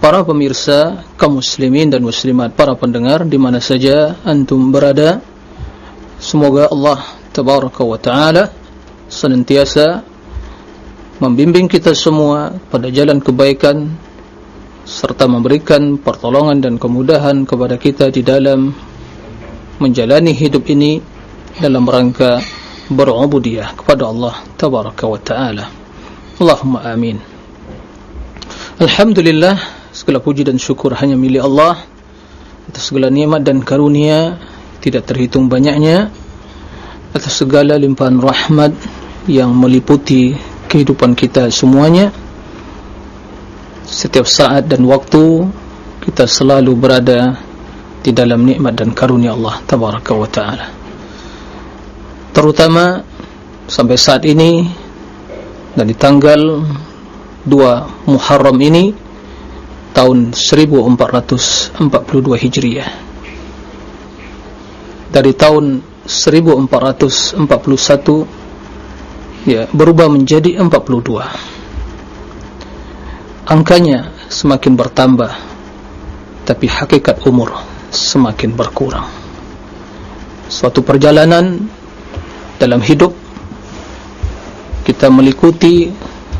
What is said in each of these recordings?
para pemirsa kaum muslimin dan muslimat para pendengar di mana saja antum berada semoga Allah tabaraka wa taala senantiasa membimbing kita semua pada jalan kebaikan serta memberikan pertolongan dan kemudahan kepada kita di dalam menjalani hidup ini dalam rangka berubudiyah kepada Allah tabaraka wa taala. Allahumma amin. Alhamdulillah segala puji dan syukur hanya milik Allah. Atas segala nikmat dan karunia tidak terhitung banyaknya. Atas segala limpahan rahmat yang meliputi kehidupan kita semuanya. Setiap saat dan waktu kita selalu berada di dalam nikmat dan karunia Allah tabaraka wa taala. Terutama sampai saat ini dan di tanggal 2 Muharram ini tahun 1442 Hijriah. Dari tahun 1441 ya berubah menjadi 42 angkanya semakin bertambah tapi hakikat umur semakin berkurang. Suatu perjalanan dalam hidup kita mengikuti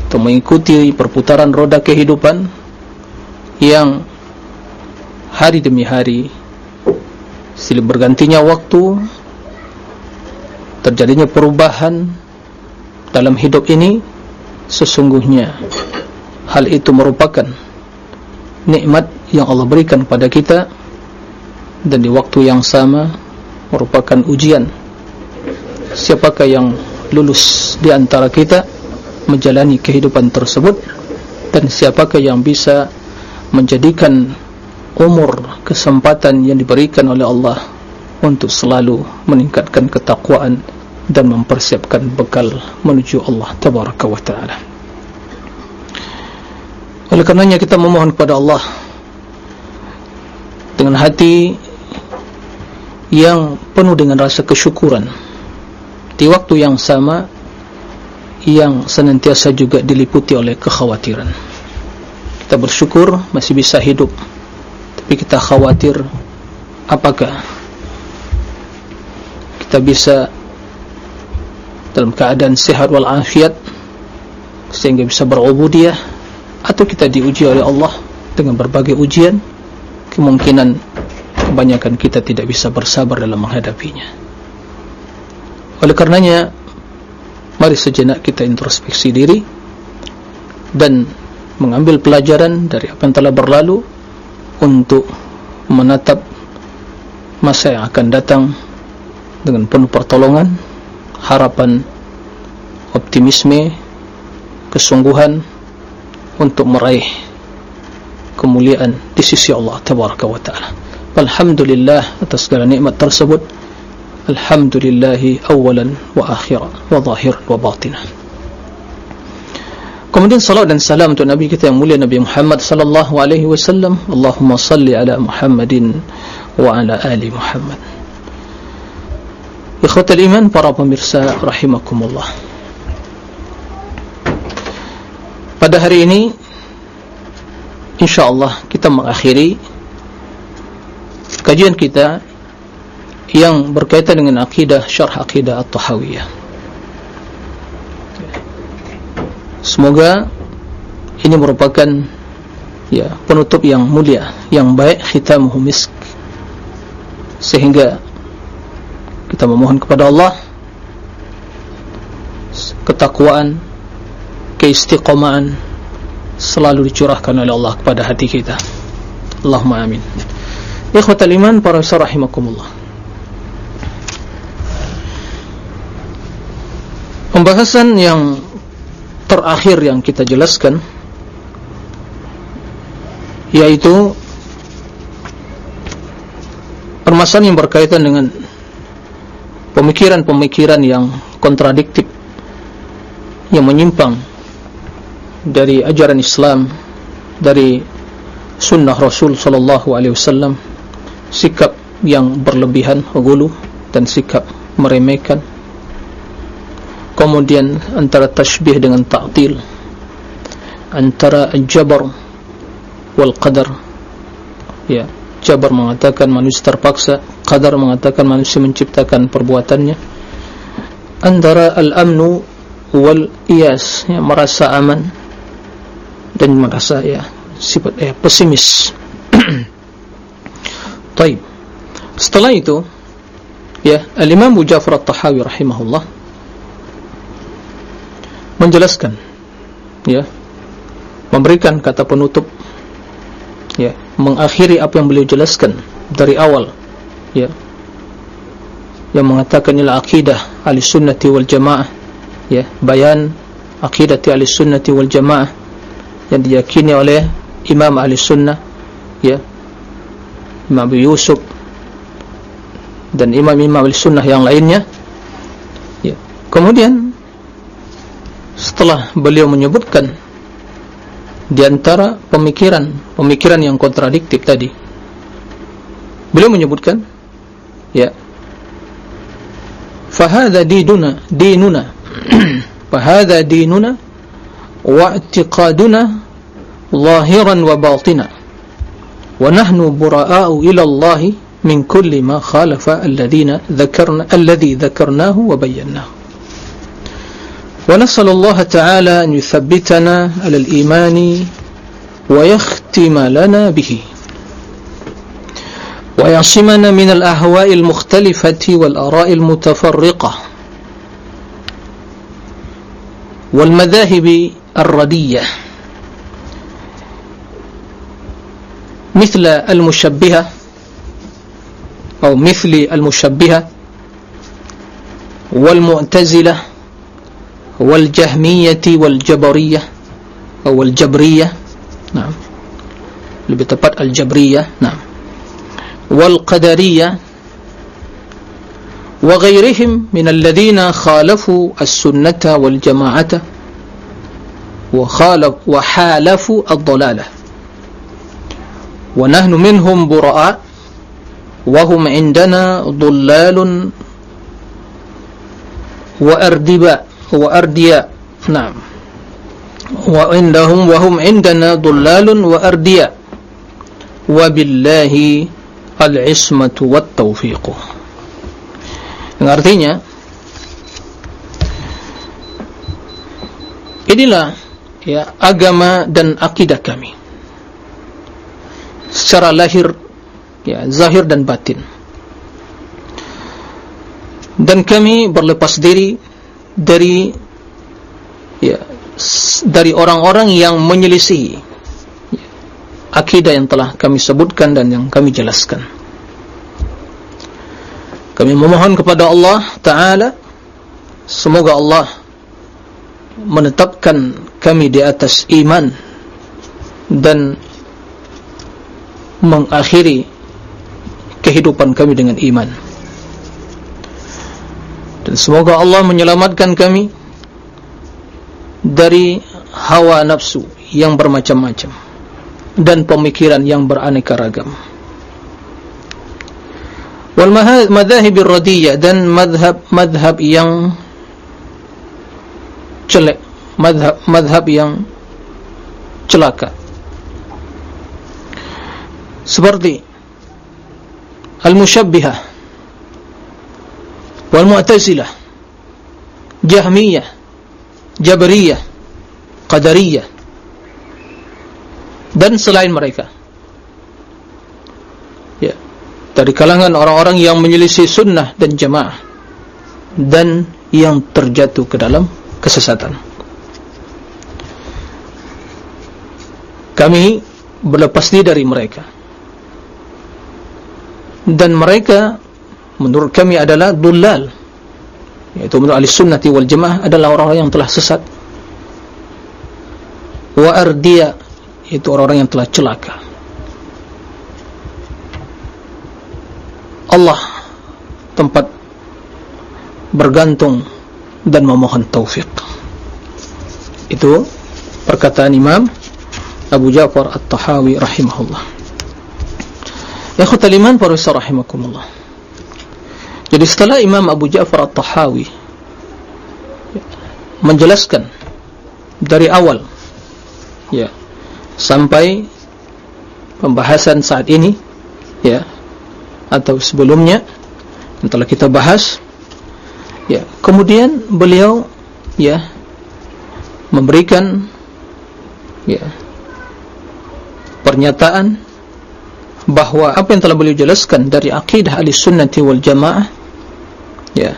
atau mengikuti perputaran roda kehidupan yang hari demi hari silih bergantinya waktu terjadinya perubahan dalam hidup ini sesungguhnya hal itu merupakan nikmat yang Allah berikan kepada kita dan di waktu yang sama merupakan ujian. Siapakah yang lulus di antara kita menjalani kehidupan tersebut dan siapakah yang bisa menjadikan umur kesempatan yang diberikan oleh Allah untuk selalu meningkatkan ketakwaan dan mempersiapkan bekal menuju Allah tabaraka wa taala. Oleh karenanya kita memohon kepada Allah dengan hati yang penuh dengan rasa kesyukuran di waktu yang sama yang senantiasa juga diliputi oleh kekhawatiran kita bersyukur masih bisa hidup. Tapi kita khawatir apakah kita bisa dalam keadaan sehat walafiat sehingga bisa berubudiyah atau kita diuji oleh Allah dengan berbagai ujian kemungkinan kebanyakan kita tidak bisa bersabar dalam menghadapinya. Oleh karenanya mari sejenak kita introspeksi diri dan mengambil pelajaran dari apa yang telah berlalu untuk menatap masa yang akan datang dengan penuh pertolongan harapan optimisme kesungguhan untuk meraih kemuliaan di sisi Allah tabaraka wa taala. Alhamdulillah atas segala nikmat tersebut. Alhamdulillahi awalan wa akhiran wa zahiran wa batinan Kemudian salat dan salam untuk Nabi kita yang mulia Nabi Muhammad sallallahu alaihi wasallam. Allahumma salli ala Muhammadin wa ala ali Muhammad. Ikhwatul iman para pemirsa rahimakumullah. Pada hari ini insyaallah kita mengakhiri kajian kita yang berkaitan dengan akidah syarh akidah at-tahawiyah. Semoga ini merupakan ya penutup yang mulia, yang baik khitamuhu misk. Sehingga kita memohon kepada Allah ketakwaan, keistiqomahan selalu dicurahkan oleh Allah kepada hati kita. Allahumma amin. Ikhwatal iman para rahimakumullah. Pembahasan yang terakhir yang kita jelaskan yaitu permasalahan yang berkaitan dengan pemikiran-pemikiran yang kontradiktif yang menyimpang dari ajaran Islam dari sunnah Rasul sallallahu alaihi wasallam sikap yang berlebihan gulu dan sikap meremehkan kemudian antara tashbih dengan ta'til. Antara jabar wal qadar. Ya jabar mengatakan manusia terpaksa qadar mengatakan manusia menciptakan perbuatannya. Antara al-amnu wal iyas ya, merasa aman dan merasa ya sifat eh, pesimis. Taib. Setelah itu, ya, Al-Imam Ja'far At-Tahawi rahimahullah menjelaskan ya, memberikan kata penutup ya, mengakhiri apa yang beliau jelaskan dari awal ya. Yang mengatakan inilah akidah Ahlussunnati wal Jamaah ya, bayan akidah Ahlussunnati wal Jamaah yang diyakini oleh Imam Ahlussunnah ya Imam Abu Yusuf dan imam-imam sunnah yang lainnya ya. kemudian setelah beliau menyebutkan di antara pemikiran pemikiran yang kontradiktif tadi. Beliau menyebutkan ya fa hadza diduna dinuna fa hadza dinuna wa i'tiqaduna zahiran wa batina. Wa nahnu bura'a'u ila Allah min kulli ma khalafa alladhina dhakarna alladhi dhakarnahu wa bayyanahu. ونسأل الله تعالى أن يثبتنا على الإيمان ويختم لنا به. ويعصمنا من الأهواء المختلفة والأراء المتفرقة والمذاهب الردية مثل المشبهة أو مثل المشبهة والمعتزلة والجهمية والجبرية أو الجبرية نعم. اللي بتبقى الجبرية نعم. والقدرية وغيرهم من الذين خالفوا السنة والجماعة وخالف وحالفوا الضلالة. ونحن منهم براء وهم عندنا ضلال وأردباء. wa ardiya naam wa indahum wa hum indana dullalun wa ardiya wa billahi al-ismatu wat tawfiqu artinya inilah ya agama dan akidah kami. Secara lahir ya zahir dan batin. Dan kami berlepas diri dari ya dari orang-orang yang menyelisih ya, akidah yang telah kami sebutkan dan yang kami jelaskan. Kami memohon kepada Allah taala semoga Allah menetapkan kami di atas iman dan mengakhiri kehidupan kami dengan iman dan semoga Allah menyelamatkan kami dari hawa nafsu yang bermacam-macam dan pemikiran yang beraneka ragam. Wal madhahib radiyah dan madhab madhab yang celak madhab madhab yang celaka. Seperti Al-Musyabbihah Wal-Mu'tazilah Jahmiyah Jabariyah Qadariyah dan selain mereka. Ya. Dari kalangan orang-orang yang menyelisih sunnah dan jamaah dan yang terjatuh ke dalam kesesatan. Kami berlepas diri dari mereka. Dan mereka menurut kami adalah dullal. Yaitu menurut ahli sunnati wal jemaah adalah orang-orang yang telah sesat. Wa ardiya itu orang-orang yang telah celaka. Allah tempat bergantung dan memohon taufik itu perkataan Imam Abu Ja'far At-Tahawi rahimahullah. Ikhwatal iman para rahimakumullah Jadi setelah Imam Abu Ja'far At-Tahawi menjelaskan dari awal ya sampai pembahasan saat ini ya atau sebelumnya yang telah kita bahas ya kemudian beliau ya memberikan ya pernyataan bahwa apa yang telah beliau jelaskan dari akidah ahli sunnati wal jamaah ya.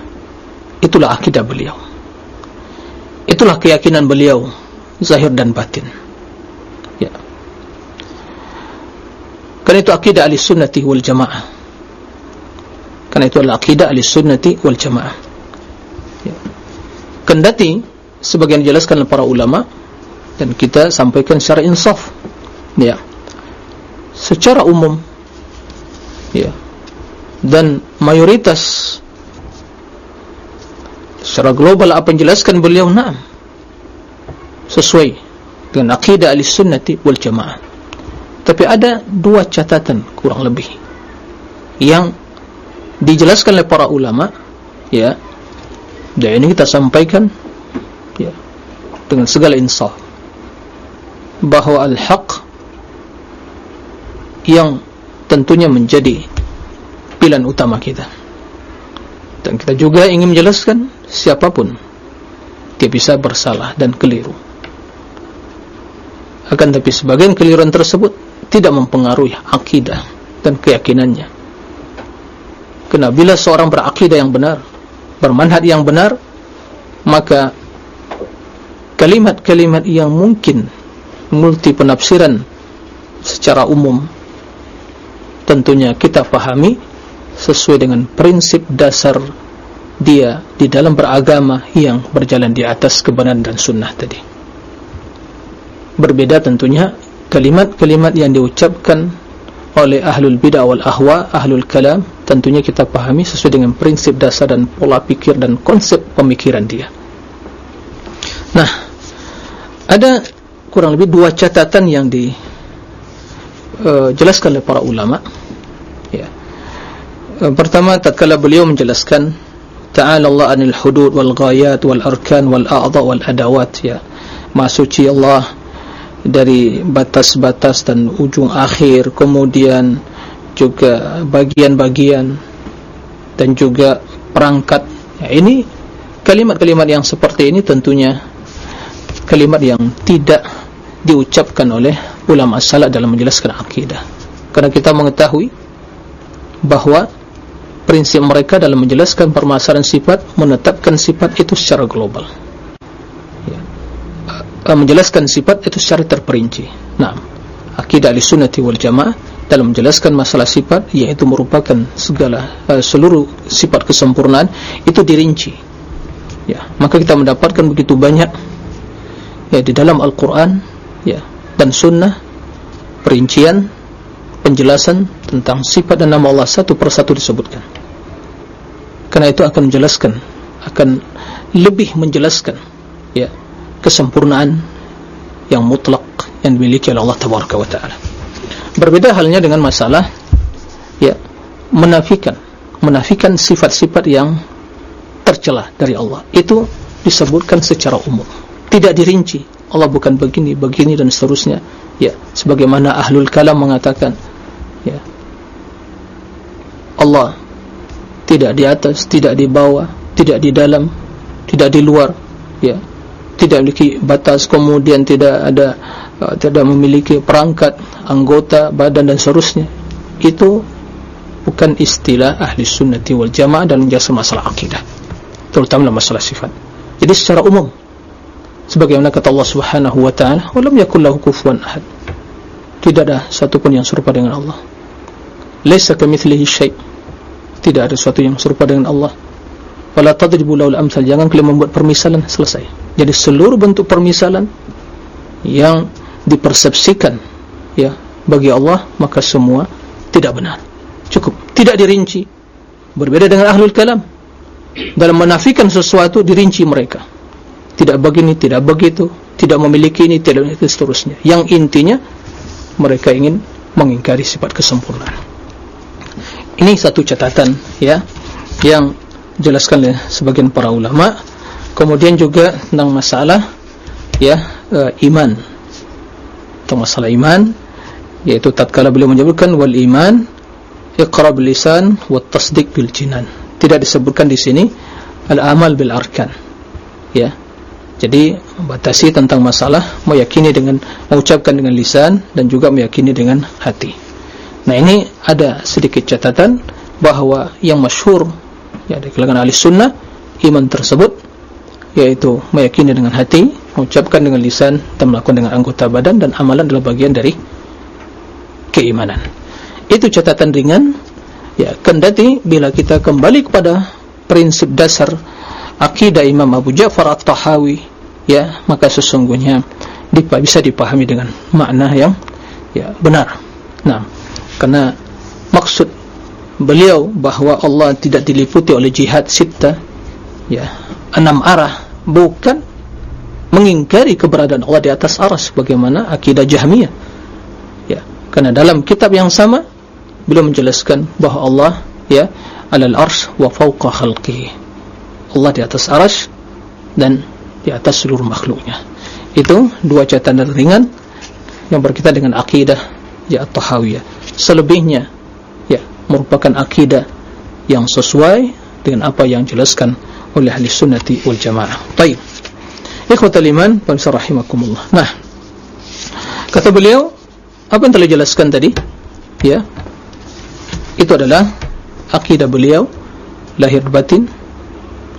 Itulah akidah beliau. Itulah keyakinan beliau zahir dan batin. Ya. Karena itu akidah ahli sunnati wal jamaah. Karena itu adalah akidah ahli sunnati wal jamaah. Ya. kendati sebagian dijelaskan oleh para ulama dan kita sampaikan secara insaf. Ya. Secara umum. Ya. Dan mayoritas secara global apa yang dijelaskan beliau? Na'am. Sesuai dengan akidah al-sunnati wal jamaah. Tapi ada dua catatan kurang lebih yang dijelaskan oleh para ulama ya. Dan ini kita sampaikan ya dengan segala insaf. Bahwa al-haq yang tentunya menjadi pilihan utama kita. Dan kita juga ingin menjelaskan siapapun dia bisa bersalah dan keliru. Akan tapi sebagian keliruan tersebut tidak mempengaruhi akidah dan keyakinannya. Kerana bila seorang berakidah yang benar bermanhaj yang benar maka kalimat-kalimat yang mungkin multi penafsiran secara umum tentunya kita fahami sesuai dengan prinsip dasar dia di dalam beragama yang berjalan di atas kebenaran dan sunnah tadi. Berbeda tentunya kalimat-kalimat yang diucapkan oleh ahlul bid'ah wal ahwa ahlul kalam tentunya kita pahami sesuai dengan prinsip dasar dan pola pikir dan konsep pemikiran dia. Nah ada kurang lebih dua catatan yang dijelaskan uh, oleh para ulama. Pertama tatkala beliau menjelaskan ta'ala Allah anil hudud wal ghayat wal arkan wal a'dha wal adawat ya. Masuci Allah dari batas-batas dan ujung akhir kemudian juga bagian-bagian dan juga perangkat. Ya, ini kalimat-kalimat yang seperti ini tentunya kalimat yang tidak diucapkan oleh ulama salaf dalam menjelaskan akidah. Karena kita mengetahui bahwa prinsip mereka dalam menjelaskan permasalahan sifat menetapkan sifat itu secara global. Ya. Uh, menjelaskan sifat itu secara terperinci. Nah akidah al-sunnati wal jamaah dalam menjelaskan masalah sifat yaitu merupakan segala uh, seluruh sifat kesempurnaan itu dirinci. Ya. Maka kita mendapatkan begitu banyak ya di dalam Al-Qur'an ya dan sunnah perincian penjelasan tentang sifat dan nama Allah satu persatu disebutkan. Karena itu akan menjelaskan akan lebih menjelaskan ya kesempurnaan yang mutlak yang dimiliki oleh Allah tabaraka wa taala. Berbeda halnya dengan masalah ya menafikan menafikan sifat-sifat yang tercela dari Allah. Itu disebutkan secara umum. Tidak dirinci Allah bukan begini begini dan seterusnya ya sebagaimana ahlul kalam mengatakan ya Allah tidak di atas, tidak di bawah, tidak di dalam, tidak di luar, ya, tidak memiliki batas, kemudian tidak ada, uh, tidak memiliki perangkat, anggota, badan dan seterusnya. Itu bukan istilah ahli sunnati wal jamaah dalam jasa masalah akidah, terutama masalah sifat. Jadi secara umum, sebagaimana kata Allah Subhanahu Wa Taala, "Walam yakullahu kufuwan ahad." Tidak ada satu pun yang serupa dengan Allah. Laisa kamitslihi syai' tidak ada sesuatu yang serupa dengan Allah. Wala tadribu lahul amsal. Jangan kalian membuat permisalan selesai. Jadi seluruh bentuk permisalan yang dipersepsikan ya bagi Allah maka semua tidak benar. Cukup. Tidak dirinci. Berbeda dengan ahlul kalam. Dalam menafikan sesuatu dirinci mereka tidak begini, tidak begitu tidak memiliki ini, tidak memiliki seterusnya. Yang intinya mereka ingin mengingkari sifat kesempurnaan. Ini satu catatan ya yang jelaskan oleh sebagian para ulama. Kemudian juga tentang masalah ya uh, iman. Tentang masalah iman yaitu tatkala beliau menyebutkan wal iman iqrab lisan wa tasdiq bil jinan. Tidak disebutkan di sini al amal bil arkan. Ya jadi batasi tentang masalah meyakini dengan mengucapkan dengan lisan dan juga meyakini dengan hati. Nah ini ada sedikit catatan bahawa yang masyhur ya dari kalangan ahli sunnah iman tersebut yaitu meyakini dengan hati mengucapkan dengan lisan dan melakukan dengan anggota badan dan amalan adalah bagian dari keimanan. Itu catatan ringan ya kendati bila kita kembali kepada prinsip dasar akidah Imam Abu Ja'far At-Tahawi ya maka sesungguhnya bisa dipahami dengan makna yang ya benar. Nah karena maksud beliau bahawa Allah tidak diliputi oleh jihad sita ya enam arah bukan mengingkari keberadaan Allah di atas aras bagaimana akidah Jahmiyah. Ya karena dalam kitab yang sama beliau menjelaskan bahawa Allah ya alal ars wa fawqa khalqihi Allah di atas aras dan di atas seluruh makhluknya. Itu dua catatan ringan yang berkaitan dengan akidah ya at-tahawiyah. Selebihnya ya merupakan akidah yang sesuai dengan apa yang jelaskan oleh ahli sunnati wal jamaah. Baik. Ikhwatal iman wa rahimakumullah. Nah kata beliau apa yang telah jelaskan tadi? Ya itu adalah akidah beliau lahir batin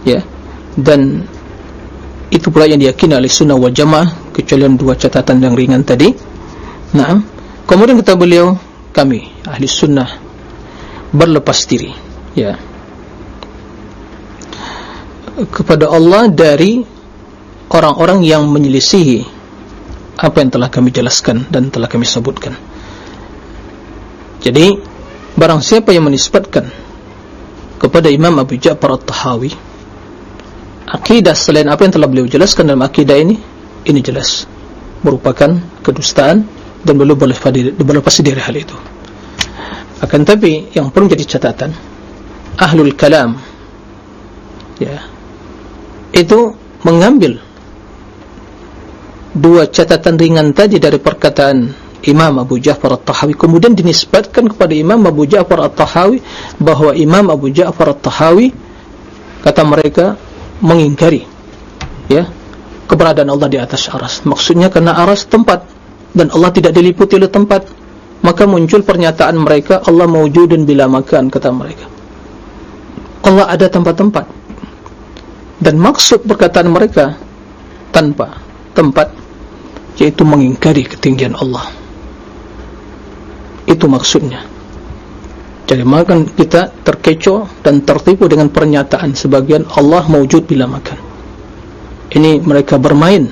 ya dan itu pula yang diyakini oleh sunnah wal jamaah kecuali dua catatan yang ringan tadi. Nah kemudian kata beliau kami ahli sunnah berlepas diri. Ya. Kepada Allah dari orang-orang yang menyelisihi apa yang telah kami jelaskan dan telah kami sebutkan. Jadi barang siapa yang menisbatkan kepada Imam Abu Ja'far At-Tahawi akidah selain apa yang telah beliau jelaskan dalam akidah ini ini jelas merupakan kedustaan dan belum boleh berlepas diri hal itu. Akan tapi yang perlu jadi catatan ahlul kalam ya itu mengambil dua catatan ringan tadi dari perkataan Imam Abu Ja'far At-Tahawi. Kemudian dinisbatkan kepada Imam Abu Ja'far At-Tahawi bahawa Imam Abu Ja'far At-Tahawi kata mereka mengingkari ya keberadaan Allah di atas aras. Maksudnya karena aras tempat dan Allah tidak diliputi oleh tempat maka muncul pernyataan mereka Allah mawjudun bila makan kata mereka. Allah ada tempat-tempat dan maksud perkataan mereka tanpa tempat yaitu mengingkari ketinggian Allah. Itu maksudnya jadi makan kita terkecoh dan tertipu dengan pernyataan sebagian Allah mewujud bila makan. Ini mereka bermain.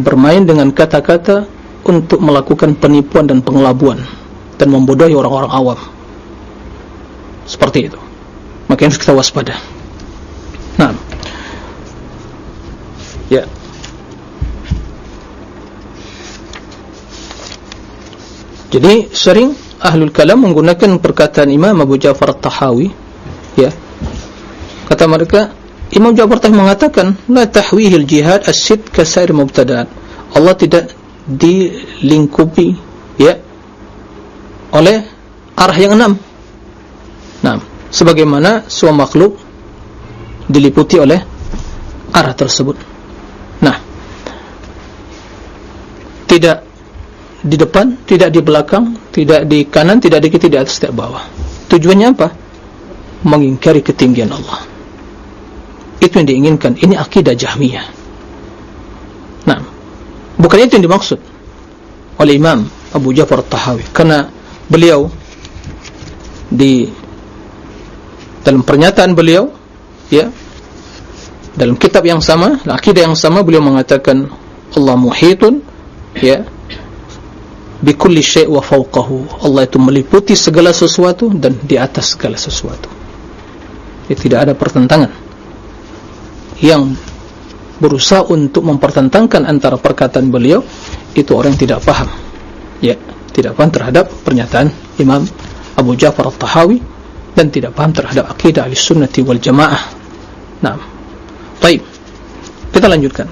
Bermain dengan kata-kata untuk melakukan penipuan dan pengelabuan dan membodohi orang-orang awam. Seperti itu. Maka harus kita waspada. Nah ya. Jadi sering ahlul kalam menggunakan perkataan Imam Abu Ja'far At-Tahawi ya. Kata mereka Imam Ja'far At-Tahawi mengatakan la tahwihil jihad as-sid kasair mubtada'at. Allah tidak dilingkupi ya oleh arah yang enam. Nah, sebagaimana semua makhluk diliputi oleh arah tersebut. Nah, tidak di depan, tidak di belakang, tidak di kanan, tidak di kiri, tidak atas, tidak bawah. Tujuannya apa? Mengingkari ketinggian Allah. Itu yang diinginkan. Ini akidah Jahmiyah. Nah, bukan itu yang dimaksud oleh Imam Abu Ja'far Tahawi. Karena beliau di dalam pernyataan beliau, ya, dalam kitab yang sama, akidah yang sama, beliau mengatakan Allah muhitun, ya, bikulli syai' wa fawqahu. Allah itu meliputi segala sesuatu dan di atas segala sesuatu. Ya, tidak ada pertentangan. Yang berusaha untuk mempertentangkan antara perkataan beliau itu orang yang tidak paham ya tidak paham terhadap pernyataan Imam Abu Ja'far al-Tahawi dan tidak paham terhadap akidah al-sunnati wal jamaah. Nah baik. Kita lanjutkan.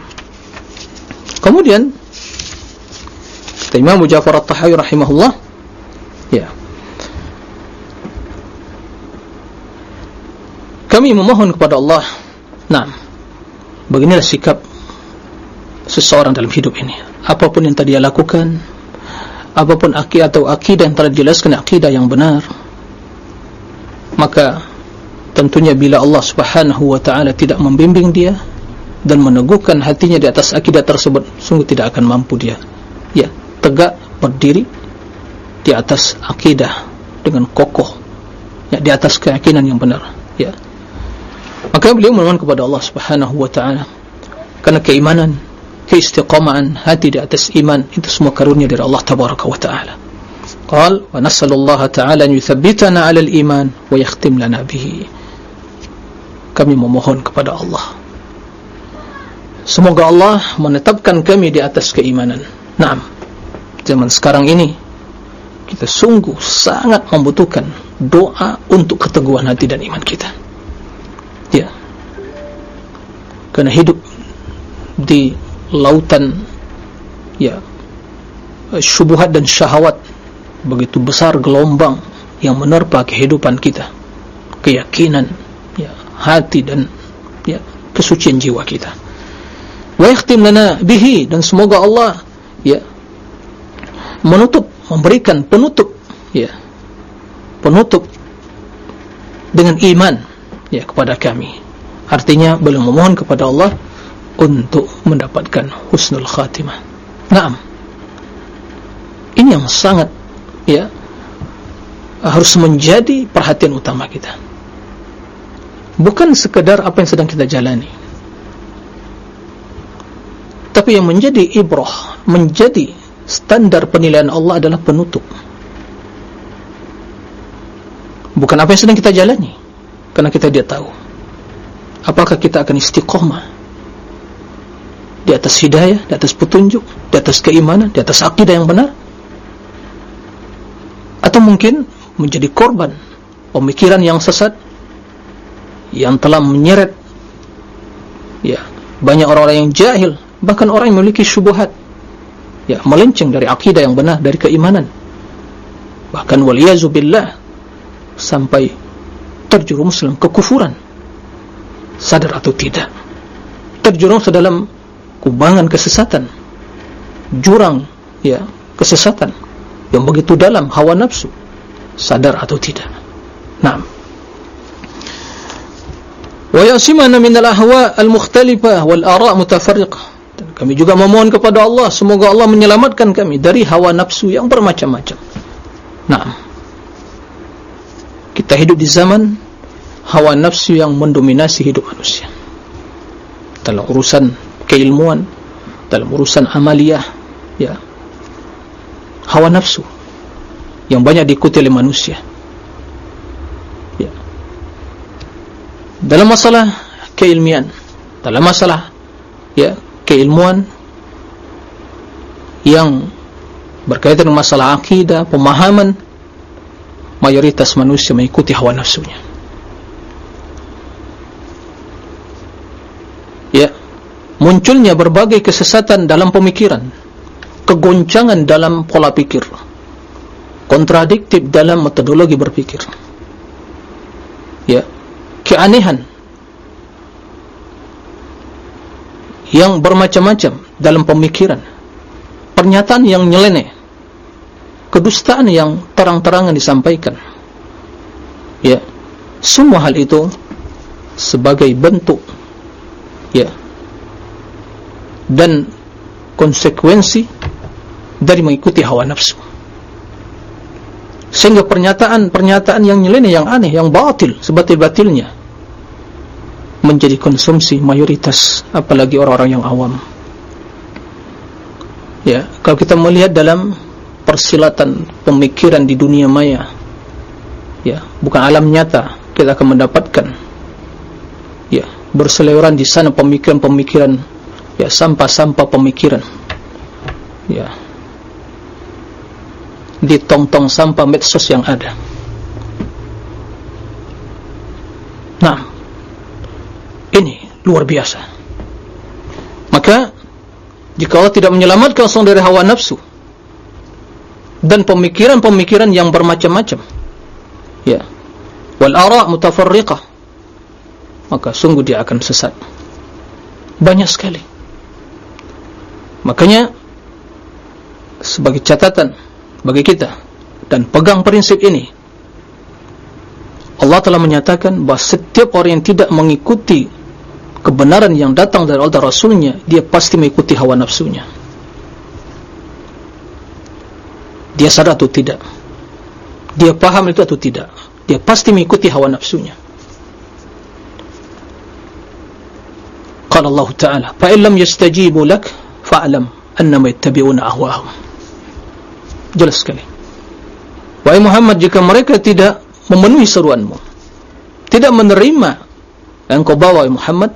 Kemudian Imam Ja'far al-Tahawi rahimahullah. Ya. Kami memohon kepada Allah. Nah beginilah sikap seseorang dalam hidup ini. Apapun yang tadi dia lakukan apapun akidah atau akidah yang telah dijelaskan akidah yang benar maka tentunya bila Allah subhanahu wa ta'ala tidak membimbing dia dan meneguhkan hatinya di atas akidah tersebut sungguh tidak akan mampu dia. Ya tegak berdiri di atas akidah dengan kokoh ya di atas keyakinan yang benar ya Maka beliau memohon kepada Allah Subhanahu wa taala karena keimanan, keistiqamahan hati di atas iman itu semua karunia dari Allah tabaraka wa taala. Qal wa nasallallahu taala an yuthabbitana 'ala al-iman wa yakhtim lana bihi. Kami memohon kepada Allah Semoga Allah menetapkan kami di atas keimanan. Naam. Zaman sekarang ini kita sungguh sangat membutuhkan doa untuk keteguhan hati dan iman kita. Ya. Kerana hidup di lautan ya syubhat dan syahwat begitu besar gelombang yang menerpa kehidupan kita keyakinan ya hati dan ya kesucian jiwa kita. Wa yakhtim lana bihi dan semoga Allah menutup memberikan penutup ya. Penutup dengan iman ya kepada kami. Artinya belum memohon kepada Allah untuk mendapatkan husnul khatimah. Naam. Ini yang sangat ya harus menjadi perhatian utama kita. Bukan sekedar apa yang sedang kita jalani. Tapi yang menjadi ibrah menjadi standar penilaian Allah adalah penutup. Bukan apa yang sedang kita jalani. Karena kita tidak tahu. Apakah kita akan istiqomah? Di atas hidayah, di atas petunjuk, di atas keimanan, di atas akidah yang benar? Atau mungkin menjadi korban pemikiran yang sesat yang telah menyeret ya banyak orang-orang yang jahil bahkan orang yang memiliki syubhat ya melenceng dari akidah yang benar dari keimanan. Bahkan waliyazubillah sampai terjerumus dalam kekufuran. Sadar atau tidak terjerumus dalam kubangan kesesatan jurang ya kesesatan yang begitu dalam hawa nafsu. Sadar atau tidak? Naam. Wa yasimana min al-ahwa al-mukhtalifah wal ara' mutafarriqah kami juga memohon kepada Allah semoga Allah menyelamatkan kami dari hawa nafsu yang bermacam-macam. Naam kita hidup di zaman hawa nafsu yang mendominasi hidup manusia. Dalam urusan keilmuan dalam urusan amaliyah ya. Hawa nafsu yang banyak diikuti oleh manusia. Ya. Dalam masalah keilmian dalam masalah ya keilmuan yang berkaitan dengan masalah akidah pemahaman mayoritas manusia mengikuti hawa nafsunya. Ya munculnya berbagai kesesatan dalam pemikiran kegoncangan dalam pola pikir kontradiktif dalam metodologi berpikir. Ya keanehan yang bermacam-macam dalam pemikiran pernyataan yang nyeleneh kedustaan yang terang-terangan disampaikan. Ya semua hal itu sebagai bentuk ya dan konsekuensi dari mengikuti hawa nafsu. Sehingga pernyataan-pernyataan yang nyeleneh yang aneh yang batil sebatil-batilnya menjadi konsumsi mayoritas apalagi orang-orang yang awam. Ya kalau kita melihat dalam persilatan pemikiran di dunia maya ya bukan alam nyata kita akan mendapatkan. Berseliweran di sana pemikiran-pemikiran ya sampah-sampah pemikiran. Ya. Di tong-tong sampah medsos yang ada. Nah luar biasa. Maka jika Allah tidak menyelamatkan seorang dari hawa nafsu dan pemikiran-pemikiran yang bermacam-macam ya wal ara' mutafarriqah maka sungguh dia akan sesat. Banyak sekali. Makanya sebagai catatan bagi kita dan pegang prinsip ini Allah telah menyatakan bahawa setiap orang yang tidak mengikuti kebenaran yang datang dari Allah Rasulnya dia pasti mengikuti hawa nafsunya. Dia sadar atau tidak? Dia paham itu atau tidak? Dia pasti mengikuti hawa nafsunya. Qala Allah Ta'ala fa illam yastajibu lak fa'alam annama yattabi'una ahwahum jelas sekali. Wahai Muhammad jika mereka tidak memenuhi seruanmu tidak menerima yang kau bawa Muhammad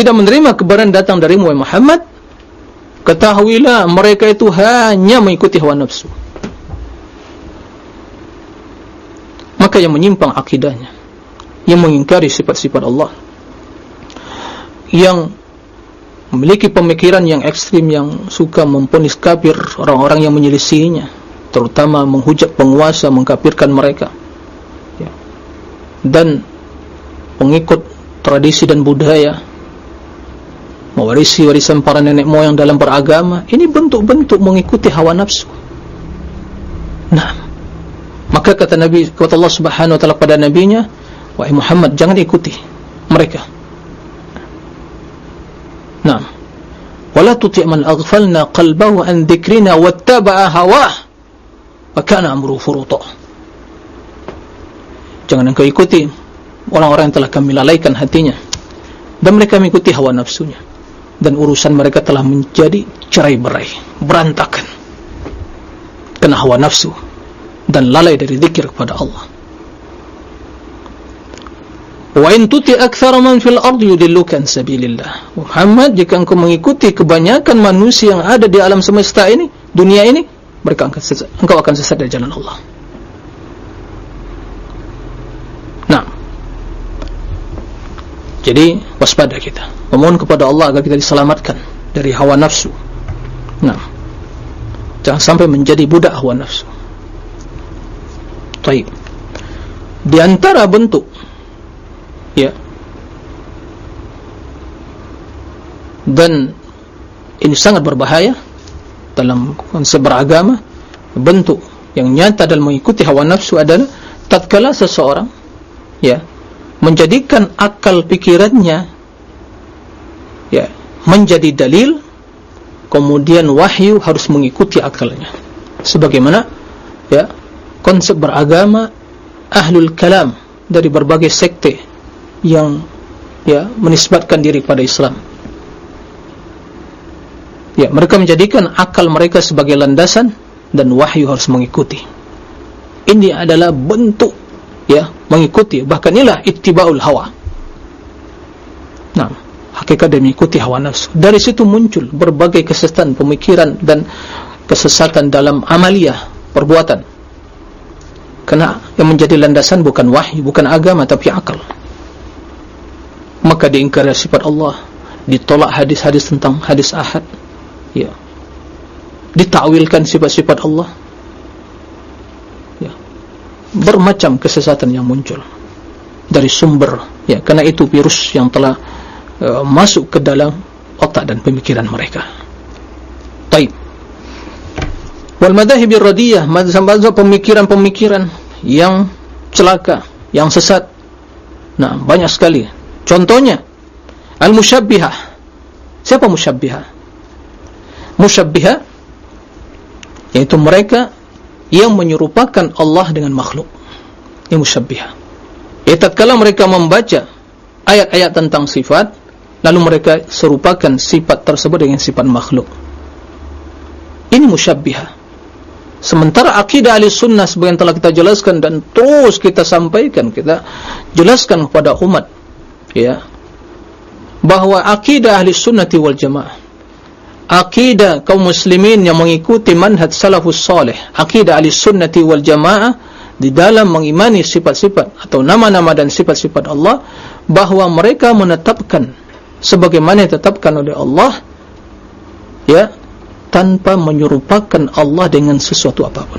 tidak menerima kebenaran datang wahai Muhammad ketahuilah mereka itu hanya mengikuti hawa nafsu maka yang menyimpang akidahnya yang mengingkari sifat-sifat Allah yang memiliki pemikiran yang ekstrim yang suka memponis kafir orang-orang yang menyelisihinya terutama menghujat penguasa mengkafirkan mereka ya. dan pengikut tradisi dan budaya mewarisi warisan para nenek moyang dalam beragama ini bentuk-bentuk mengikuti hawa nafsu nah maka kata Nabi kata Allah subhanahu wa ta'ala pada nabinya wahai Muhammad jangan ikuti mereka Naam. Wala tuti' man aghfalna qalbahu an dzikrina wattaba'a hawah. Wa kana amru furuta. Jangan engkau ikuti orang-orang yang telah kami lalaikan hatinya dan mereka mengikuti hawa nafsunya dan urusan mereka telah menjadi cerai-berai, berantakan. Kena hawa nafsu dan lalai dari zikir kepada Allah. Wa in tuti aktsara man fil ardi yudilluka an sabilillah. Muhammad, jika engkau mengikuti kebanyakan manusia yang ada di alam semesta ini, dunia ini, mereka akan sesat. Engkau akan sesat dari jalan Allah. Nah. Jadi, waspada kita. Memohon kepada Allah agar kita diselamatkan dari hawa nafsu. Nah. Jangan sampai menjadi budak hawa nafsu. Baik. Di antara bentuk ya dan ini sangat berbahaya dalam konsep beragama bentuk yang nyata dalam mengikuti hawa nafsu adalah tatkala seseorang ya menjadikan akal pikirannya ya menjadi dalil kemudian wahyu harus mengikuti akalnya sebagaimana ya konsep beragama ahlul kalam dari berbagai sekte yang ya menisbatkan diri pada Islam. Ya, mereka menjadikan akal mereka sebagai landasan dan wahyu harus mengikuti. Ini adalah bentuk ya mengikuti. Bahkan inilah ittiba'ul hawa. Nah, hakikat dia mengikuti hawa nafsu. Dari situ muncul berbagai kesesatan pemikiran dan kesesatan dalam amaliyah perbuatan. Karena yang menjadi landasan bukan wahyu, bukan agama tapi akal. Maka diingkari sifat Allah. Ditolak hadis-hadis tentang hadis ahad. Ya. Ditakwilkan sifat-sifat Allah bermacam kesesatan yang muncul dari sumber ya karena itu virus yang telah uh, masuk ke dalam otak dan pemikiran mereka. Taib wal madahib radiyah mazhab-mazhab pemikiran-pemikiran yang celaka yang sesat. Nah banyak sekali. Contohnya Al-Musyabbihah. Siapa Musyabbihah? Musyabbihah Yaitu mereka Yang menyerupakan Allah dengan makhluk. Ini Musyabbihah Ya tatkala mereka membaca Ayat-ayat tentang sifat Lalu mereka serupakan sifat tersebut dengan sifat makhluk. Ini Musyabbihah Sementara akidah ahli sunnah sebagian telah kita jelaskan dan terus kita sampaikan, kita jelaskan kepada umat ya bahwa akidah ahli sunnati wal jamaah akidah kaum muslimin yang mengikuti manhaj salafus salih akidah ahli sunnati wal jamaah di dalam mengimani sifat-sifat atau nama-nama dan sifat-sifat Allah bahwa mereka menetapkan sebagaimana ditetapkan oleh Allah ya tanpa menyerupakan Allah dengan sesuatu apapun.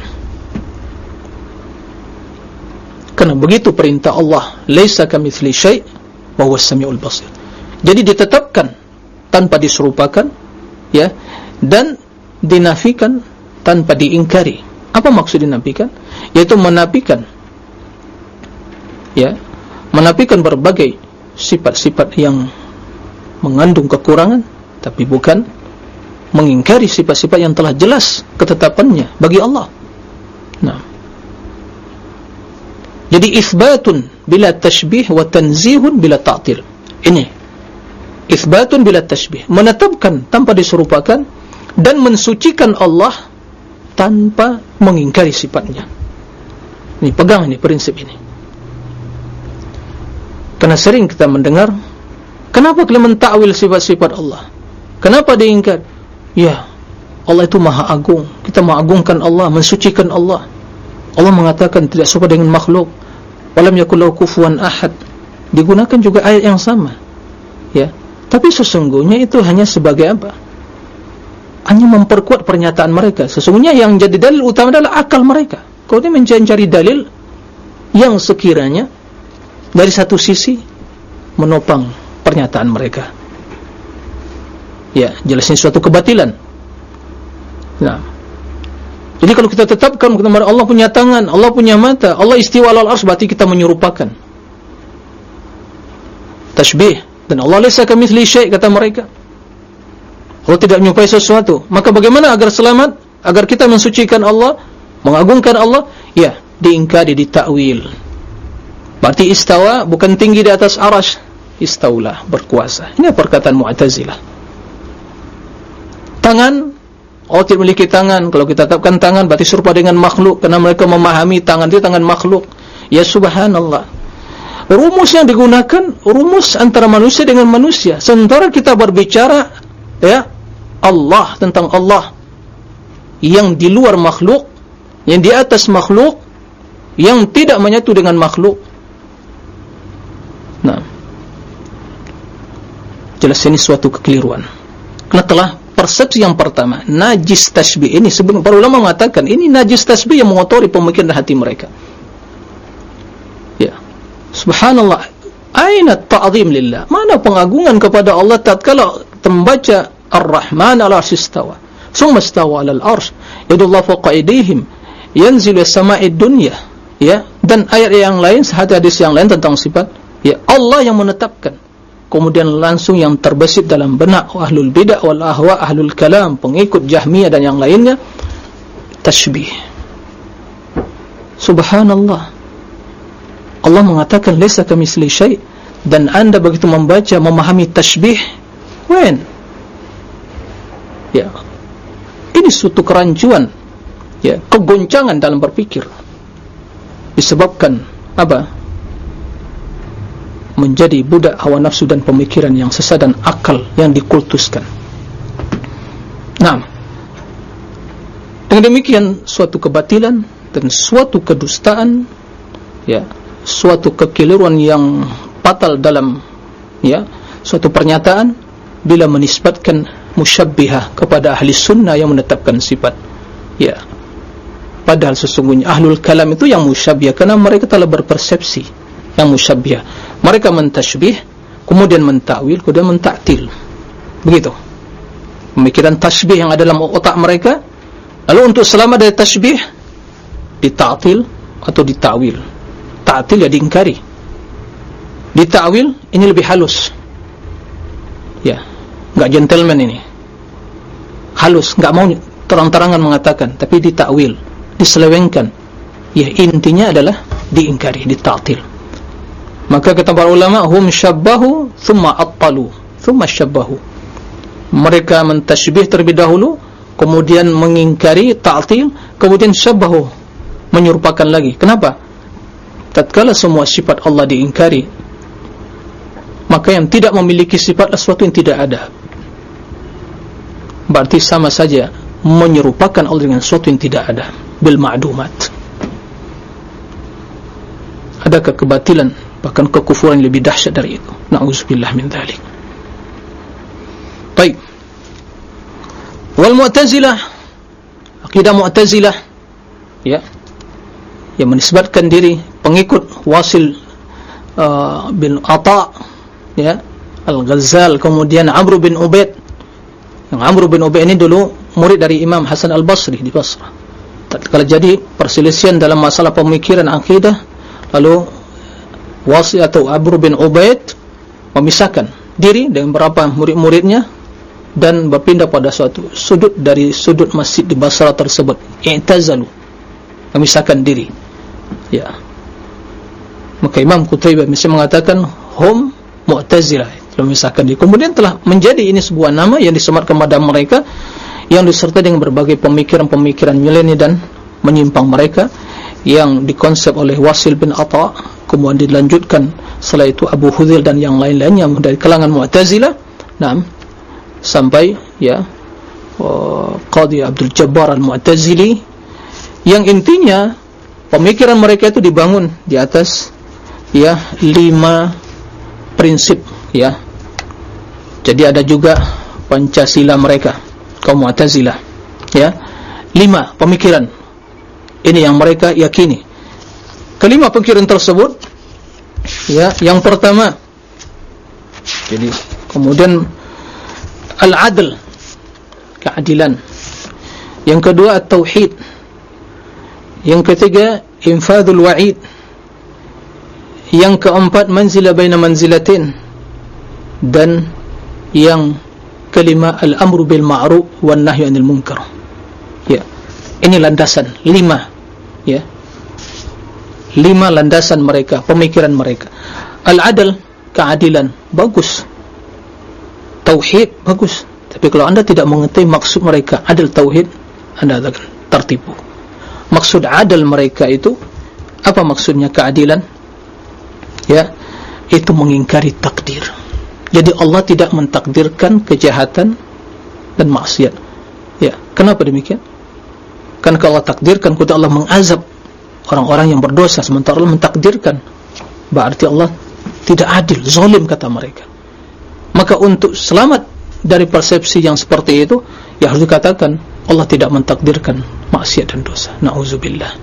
Karena begitu perintah Allah laisa kamitsli syai' wa huwas samiul basir. Jadi ditetapkan tanpa diserupakan ya. Dan dinafikan tanpa diingkari. Apa maksud dinafikan? Yaitu menafikan. Ya. Menafikan berbagai sifat-sifat yang mengandung kekurangan tapi bukan mengingkari sifat-sifat yang telah jelas ketetapannya bagi Allah. Nah. Jadi isbatun bila tashbih wa tanzihun bila ta'til. Ini Isbatun bila tashbih menetapkan tanpa diserupakan dan mensucikan Allah tanpa mengingkari sifatnya. Ini pegang ini prinsip ini. Karena sering kita mendengar kenapa kita mentakwil sifat-sifat Allah? Kenapa diingkar ya Allah itu maha agung. Kita mengagungkan Allah mensucikan Allah. Allah mengatakan tidak serupa dengan makhluk. Walam yakullahu kufuwan ahad. Digunakan juga ayat yang sama. Ya tapi sesungguhnya itu hanya sebagai apa? Hanya memperkuat pernyataan mereka. Sesungguhnya yang jadi dalil utama adalah akal mereka. Kalau dia mencari dalil yang sekiranya dari satu sisi menopang pernyataan mereka. Ya, jelasnya suatu kebatilan. Nah, jadi kalau kita tetapkan Allah punya tangan, Allah punya mata, Allah istiwa al-ars, berarti kita menyerupakan. Tashbih dan Allah lesa kami syai' kata mereka. Allah tidak menyukai sesuatu. Maka bagaimana agar selamat? Agar kita mensucikan Allah mengagungkan Allah? Ya diingkari ditakwil. Berarti istawa bukan tinggi di atas arash istaulah berkuasa. Ini perkataan mu'tazilah. Tangan Allah tidak memiliki tangan. Kalau kita tetapkan tangan berarti serupa dengan makhluk. Karena mereka memahami tangan itu tangan makhluk. Ya subhanallah rumus yang digunakan rumus antara manusia dengan manusia. Sementara kita berbicara ya Allah tentang Allah yang di luar makhluk yang di atas makhluk yang tidak menyatu dengan makhluk. Nah. Jelas ini suatu kekeliruan. Karena telah persepsi yang pertama najis tasbih. Ini sebelum para ulama mengatakan ini najis tasbih yang mengotori pemikiran hati mereka Subhanallah. Aina ta'zim lillah? Mana pengagungan kepada Allah tatkala membaca Ar-Rahman ala sistawa Summa stawa ala al-arsh Yadullah faqaidihim Yanzil sama'id dunya. Ya? Dan ayat yang lain Sehati hadis yang lain tentang sifat. Ya Allah yang menetapkan. Kemudian langsung yang terbesit dalam benak Ahlul bidah wal ahwa Ahlul kalam Pengikut jahmiyah dan yang lainnya. Tashbih. Subhanallah Allah mengatakan lesa kamisli syai' dan anda begitu membaca memahami tashbih when? Ya. Ini suatu kerancuan ya kegoncangan dalam berpikir disebabkan apa? Menjadi budak hawa nafsu dan pemikiran yang sesat dan akal yang dikultuskan. Nah dengan demikian suatu kebatilan dan suatu kedustaan ya suatu kekeliruan yang fatal dalam ya suatu pernyataan bila menisbatkan musyabbihah kepada ahli sunnah yang menetapkan sifat ya. Padahal sesungguhnya ahlul kalam itu yang musyabbihah karena mereka telah berpersepsi yang musyabbihah. Mereka mentashbih kemudian mentakwil kemudian mentaktil. Begitu. Pemikiran tashbih yang ada dalam otak mereka lalu untuk selamat dari tashbih ditaktil atau ditakwil ta'til ya diingkari. Ditakwil ini lebih halus. Ya enggak gentleman ini. Halus enggak mau terang-terangan mengatakan tapi ditakwil diselewengkan. Ya intinya adalah diingkari ditaktil maka kata para ulama hum syabbahu thumma attalu thumma syabbahu. Mereka mentashbih terlebih dahulu kemudian mengingkari ta'til kemudian syabbahu menyerupakan lagi. Kenapa tatkala semua sifat Allah diingkari maka yang tidak memiliki sifat sesuatu yang tidak ada. Berarti sama saja menyerupakan Allah dengan sesuatu yang tidak ada. Bil ma'dumat. Adakah kebatilan bahkan kekufuran yang lebih dahsyat dari itu? Na'udzubillah min dhalik. Baik. Wal mu'tazilah. Akidah mu'tazilah. Ya yang menisbatkan diri pengikut wasil uh, bin Atta ya Al-Ghazal kemudian Amr bin Ubaid. Yang Amr bin Ubaid ini dulu murid dari Imam Hasan Al-Basri di Basra kalau jadi perselisihan dalam masalah pemikiran akidah lalu Wasi atau Amr bin Ubaid memisahkan diri dengan beberapa murid-muridnya dan berpindah pada suatu sudut dari sudut masjid di Basra tersebut. I'tazalu memisahkan diri. Ya. Maka Imam Qutaibah bisa mengatakan hum mu'tazilah. Memisahkan diri. Kemudian telah menjadi ini sebuah nama yang disematkan kepada mereka yang disertai dengan berbagai pemikiran-pemikiran milenial dan menyimpang mereka yang dikonsep oleh Wasil bin Atta kemudian dilanjutkan setelah itu Abu Hudhil dan yang lain-lainnya dari kalangan Mu'tazilah. Nah, sampai ya uh, Qadi Abdul Jabbar al-Mu'tazili yang intinya pemikiran mereka itu dibangun di atas ya lima prinsip ya. Jadi ada juga Pancasila mereka kaum Mu'tazilah ya. Lima pemikiran. Ini yang mereka yakini. Kelima pemikiran tersebut ya yang pertama jadi kemudian al-adl keadilan. Yang kedua at-tauhid yang ketiga infadul wa'id. Yang keempat manzilah baina manzilatin. Dan yang kelima al-amru bil ma'ruf wan nahyu 'anil munkar. Ya. Ini landasan lima. Ya. Lima landasan mereka pemikiran mereka. Al-adl keadilan bagus. Tauhid bagus. Tapi kalau anda tidak mengetahui maksud mereka adil tauhid anda akan tertipu maksud adil mereka itu apa maksudnya keadilan? Ya itu mengingkari takdir. Jadi Allah tidak mentakdirkan kejahatan dan maksiat. Ya kenapa demikian? Kan kalau Allah takdirkan kuda Allah mengazab orang-orang yang berdosa sementara Allah mentakdirkan berarti Allah tidak adil zalim kata mereka. Maka untuk selamat dari persepsi yang seperti itu ya harus dikatakan Allah tidak mentakdirkan maksiat dan dosa. Nauzubillah.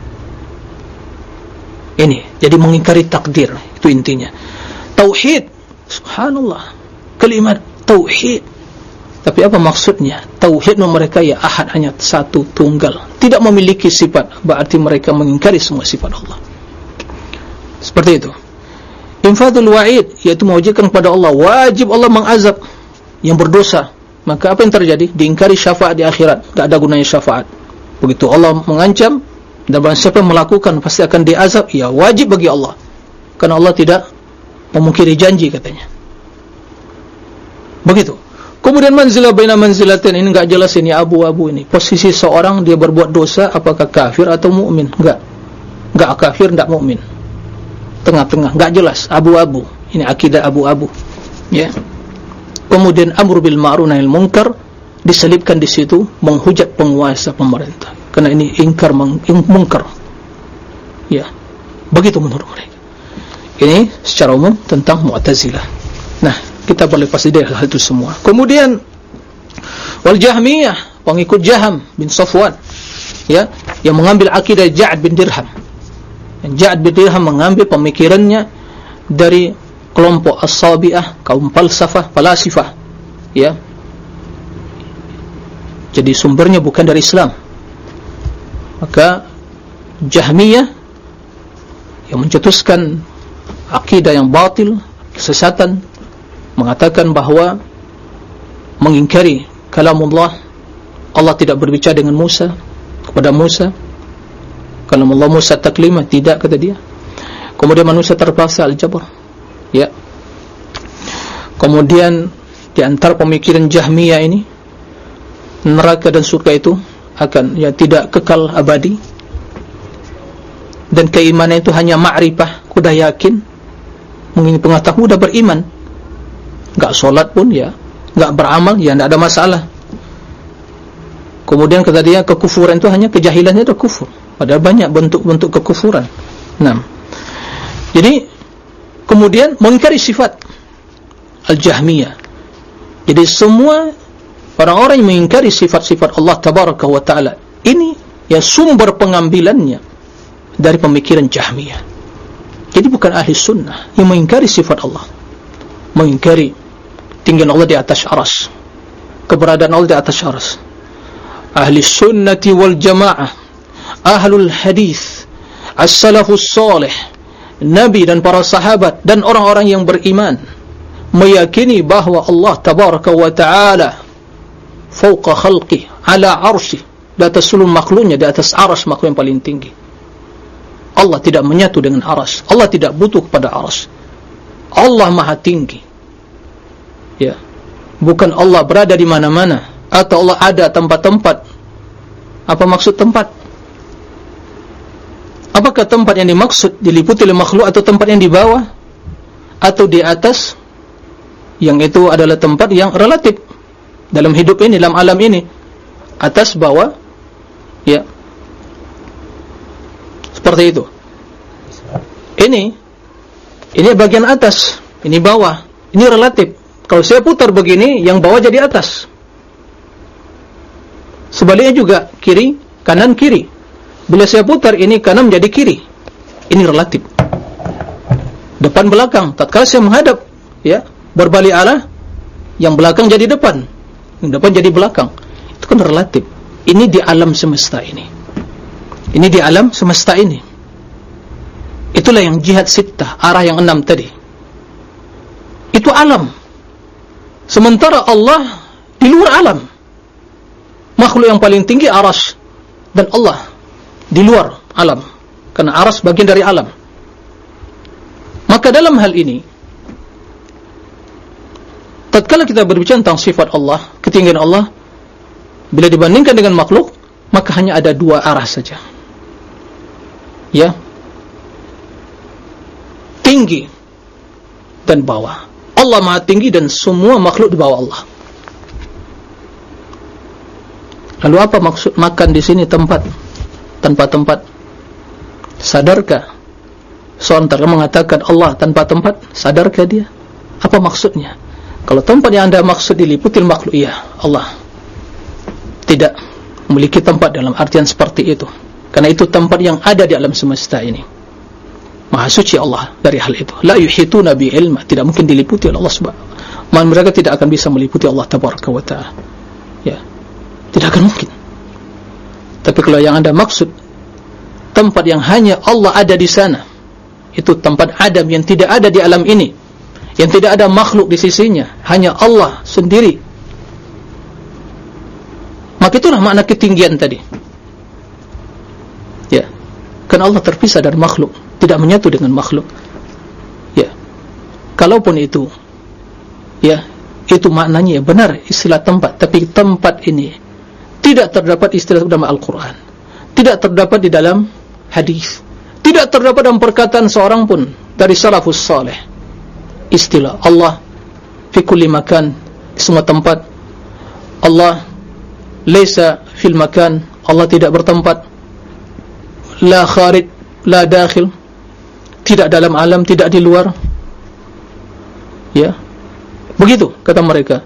Ini jadi mengingkari takdir itu intinya. Tauhid, subhanallah. Kalimat tauhid. Tapi apa maksudnya? Tauhid mereka ya ahad hanya satu tunggal. Tidak memiliki sifat, berarti mereka mengingkari semua sifat Allah. Seperti itu. Infadul wa'id yaitu mewajibkan kepada Allah wajib Allah mengazab yang berdosa maka apa yang terjadi? Diingkari syafaat di akhirat. Tidak ada gunanya syafaat. Begitu Allah mengancam dan barang siapa melakukan pasti akan diazab. Ya wajib bagi Allah. Karena Allah tidak memungkiri janji katanya. Begitu. Kemudian manzilah baina manzilatin ini enggak jelas ini abu-abu ini. Posisi seorang dia berbuat dosa apakah kafir atau mukmin? Enggak. Enggak kafir enggak mukmin. Tengah-tengah. Enggak jelas. Abu-abu. Ini akidah abu-abu. Ya kemudian amru bil ma'ruf nahi munkar diselipkan di situ menghujat penguasa pemerintah. Karena ini ingkar mungkar ya. Begitu menurut mereka. Ini secara umum tentang mu'tazilah. Nah kita berlepas dari hal itu semua. Kemudian wal jahmiyah pengikut jaham bin safwan ya yang mengambil akidah ja'ad bin dirham. Ja'ad bin dirham mengambil pemikirannya dari kelompok as-sabi'ah kaum falsafah falasifah ya. Jadi sumbernya bukan dari Islam. Maka Jahmiyah yang mencetuskan akidah yang batil kesesatan mengatakan bahawa mengingkari kalamullah Allah tidak berbicara dengan Musa kepada Musa. Kalamullah Musa taklimah tidak kata dia. Kemudian manusia terpaksa al-jabr ya. Kemudian di antara pemikiran Jahmiyah ini neraka dan surga itu akan ya tidak kekal abadi. Dan keimanan itu hanya ma'rifah kuda yakin mengingin pengetahuan sudah beriman. Enggak sholat pun ya enggak beramal ya enggak ada masalah. Kemudian kata dia kekufuran itu hanya kejahilannya itu kufur. Ada banyak bentuk-bentuk kekufuran. Nah. Jadi kemudian mengingkari sifat al-jahmiyah. Jadi semua orang-orang yang mengingkari sifat-sifat Allah tabaraka wa ta'ala ini yang sumber pengambilannya dari pemikiran jahmiyah. Jadi bukan ahli sunnah yang mengingkari sifat Allah. Mengingkari tinggian Allah di atas aras keberadaan Allah di atas aras. Ahli sunnati wal jamaah ahlul hadith as-salafus salih nabi dan para sahabat dan orang-orang yang beriman meyakini bahawa Allah tabaraka wa ta'ala fauqa khalqi ala arshi di atas seluruh makhluknya di atas aras makhluk yang paling tinggi. Allah tidak menyatu dengan aras. Allah tidak butuh kepada aras. Allah maha tinggi. Ya. Bukan Allah berada di mana-mana atau Allah ada tempat-tempat. Apa maksud tempat apakah tempat yang dimaksud diliputi oleh makhluk atau tempat yang di bawah? Atau di atas? Yang itu adalah tempat yang relatif dalam hidup ini, dalam alam ini. Atas bawah? Ya. Seperti itu. Ini ini bagian atas ini bawah ini relatif. Kalau saya putar begini yang bawah jadi atas. Sebaliknya juga kiri kanan kiri bila saya putar ini kanan menjadi kiri. Ini relatif. Depan belakang tatkala saya menghadap ya berbalik arah yang belakang jadi depan. Yang depan jadi belakang. Itu kan relatif. Ini di alam semesta ini. Ini di alam semesta ini. Itulah yang jihad sittah arah yang enam tadi. Itu alam. Sementara Allah di luar alam. Makhluk yang paling tinggi aras dan Allah di luar alam karena aras bagian dari alam. Maka dalam hal ini tatkala kita berbicara tentang sifat Allah ketinggian Allah bila dibandingkan dengan makhluk maka hanya ada dua arah saja. Ya. Tinggi dan bawah. Allah maha tinggi dan semua makhluk di bawah Allah. Lalu apa maksud makan di sini tempat tanpa tempat. Sadarkah? Seorang mengatakan Allah tanpa tempat sadarkah dia? Apa maksudnya? Kalau tempat yang anda maksud diliputi makhluk iya Allah. Tidak memiliki tempat dalam artian seperti itu. Karena itu tempat yang ada di alam semesta ini. Maha suci Allah dari hal itu. La yuhitu nabi ilma. Tidak mungkin diliputi oleh Allah subhanahu mereka tidak akan bisa meliputi Allah tabaraka wa ta'ala. Ya. Tidak akan mungkin tapi kalau yang anda maksud tempat yang hanya Allah ada di sana itu tempat Adam yang tidak ada di alam ini yang tidak ada makhluk di sisinya hanya Allah sendiri. Maka itulah makna ketinggian tadi. Ya. Kan Allah terpisah dari makhluk tidak menyatu dengan makhluk. Ya. Kalaupun itu ya itu maknanya ya benar istilah tempat. Tapi tempat ini tidak terdapat istilah dalam Al-Quran. Tidak terdapat di dalam hadis. Tidak terdapat dalam perkataan seorang pun dari salafus salih. Istilah Allah fi kulli makan di semua tempat. Allah laysa fil makan Allah tidak bertempat. La kharij la dakhil. Tidak dalam alam tidak di luar. Ya. Begitu kata mereka.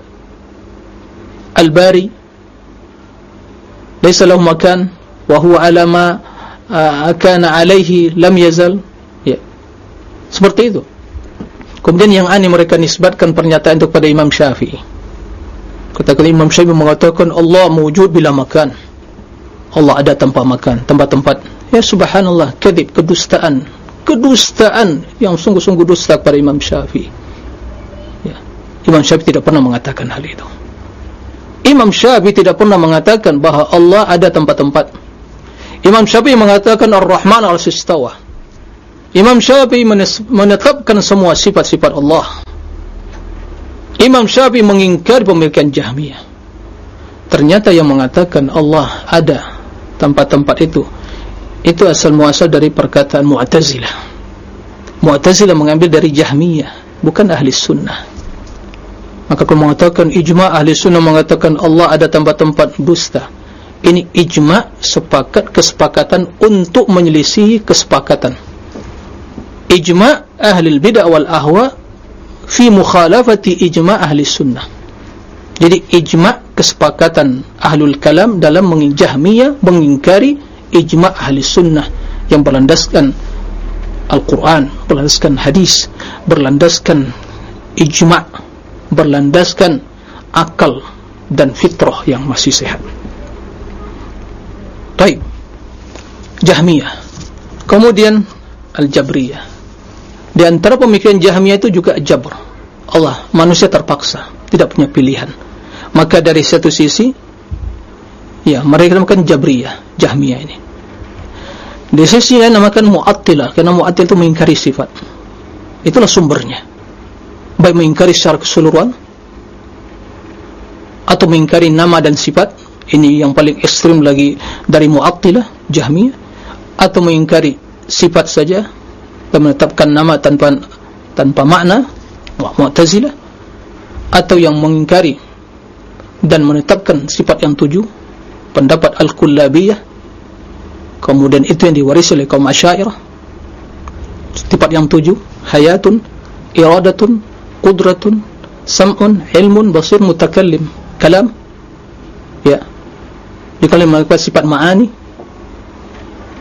Al-bari laysa lahu makan wa huwa ala ma kana alayhi lam yazal ya seperti itu Kemudian yang aneh mereka nisbatkan pernyataan itu kepada Imam Syafi'i. Katakan Imam Syafi'i mengatakan Allah mewujud bila makan. Allah ada tanpa makan, tempat-tempat. Ya subhanallah, kadib, kedustaan. Kedustaan yang sungguh-sungguh dusta kepada Imam Syafi'i. Ya. Imam Syafi'i tidak pernah mengatakan hal itu. Imam Syafi'i tidak pernah mengatakan bahawa Allah ada tempat-tempat. Imam Syafi'i mengatakan Ar-Rahman al-Sistawa. Imam Syafi'i menetapkan semua sifat-sifat Allah. Imam Syafi'i mengingkar pemilikan Jahmiyah. Ternyata yang mengatakan Allah ada tempat-tempat itu itu asal muasal dari perkataan Mu'tazilah. Mu'tazilah mengambil dari Jahmiyah, bukan ahli sunnah. Maka kalau mengatakan ijma' ahli sunnah mengatakan Allah ada tempat-tempat dusta ini ijma' sepakat kesepakatan untuk menyelisihi kesepakatan. Ijma' ahli bid'ah wal ahwa fi mukhalafati ijma' ahli sunnah. Jadi ijma' kesepakatan ahlul kalam dalam mengijahmiyah mengingkari ijma' ahli sunnah yang berlandaskan Al-Quran berlandaskan hadis berlandaskan ijma' berlandaskan akal dan fitrah yang masih sehat. Baik. Jahmiyah. Kemudian Al-Jabriyah. Di antara pemikiran Jahmiyah itu juga Jabr. Allah, manusia terpaksa tidak punya pilihan. Maka dari satu sisi ya mereka namakan Jabriyah Jahmiyah ini. Di sisi lain namakan mu'attilah karena mu'attil itu mengingkari sifat. Itulah sumbernya. Baik mengingkari secara keseluruhan atau mengingkari nama dan sifat. Ini yang paling ekstrim lagi dari mu'attilah, jahmiyah. Atau mengingkari sifat saja dan menetapkan nama tanpa tanpa makna, mu'tazilah. Atau yang mengingkari dan menetapkan sifat yang tujuh, pendapat al-kullabiyah kemudian itu yang diwarisi oleh kaum asyairah sifat yang tujuh hayatun iradatun qudratun sam'un ilmun basir mutakallim. Kalam? Ya. Dikali mengatakan sifat ma'ani.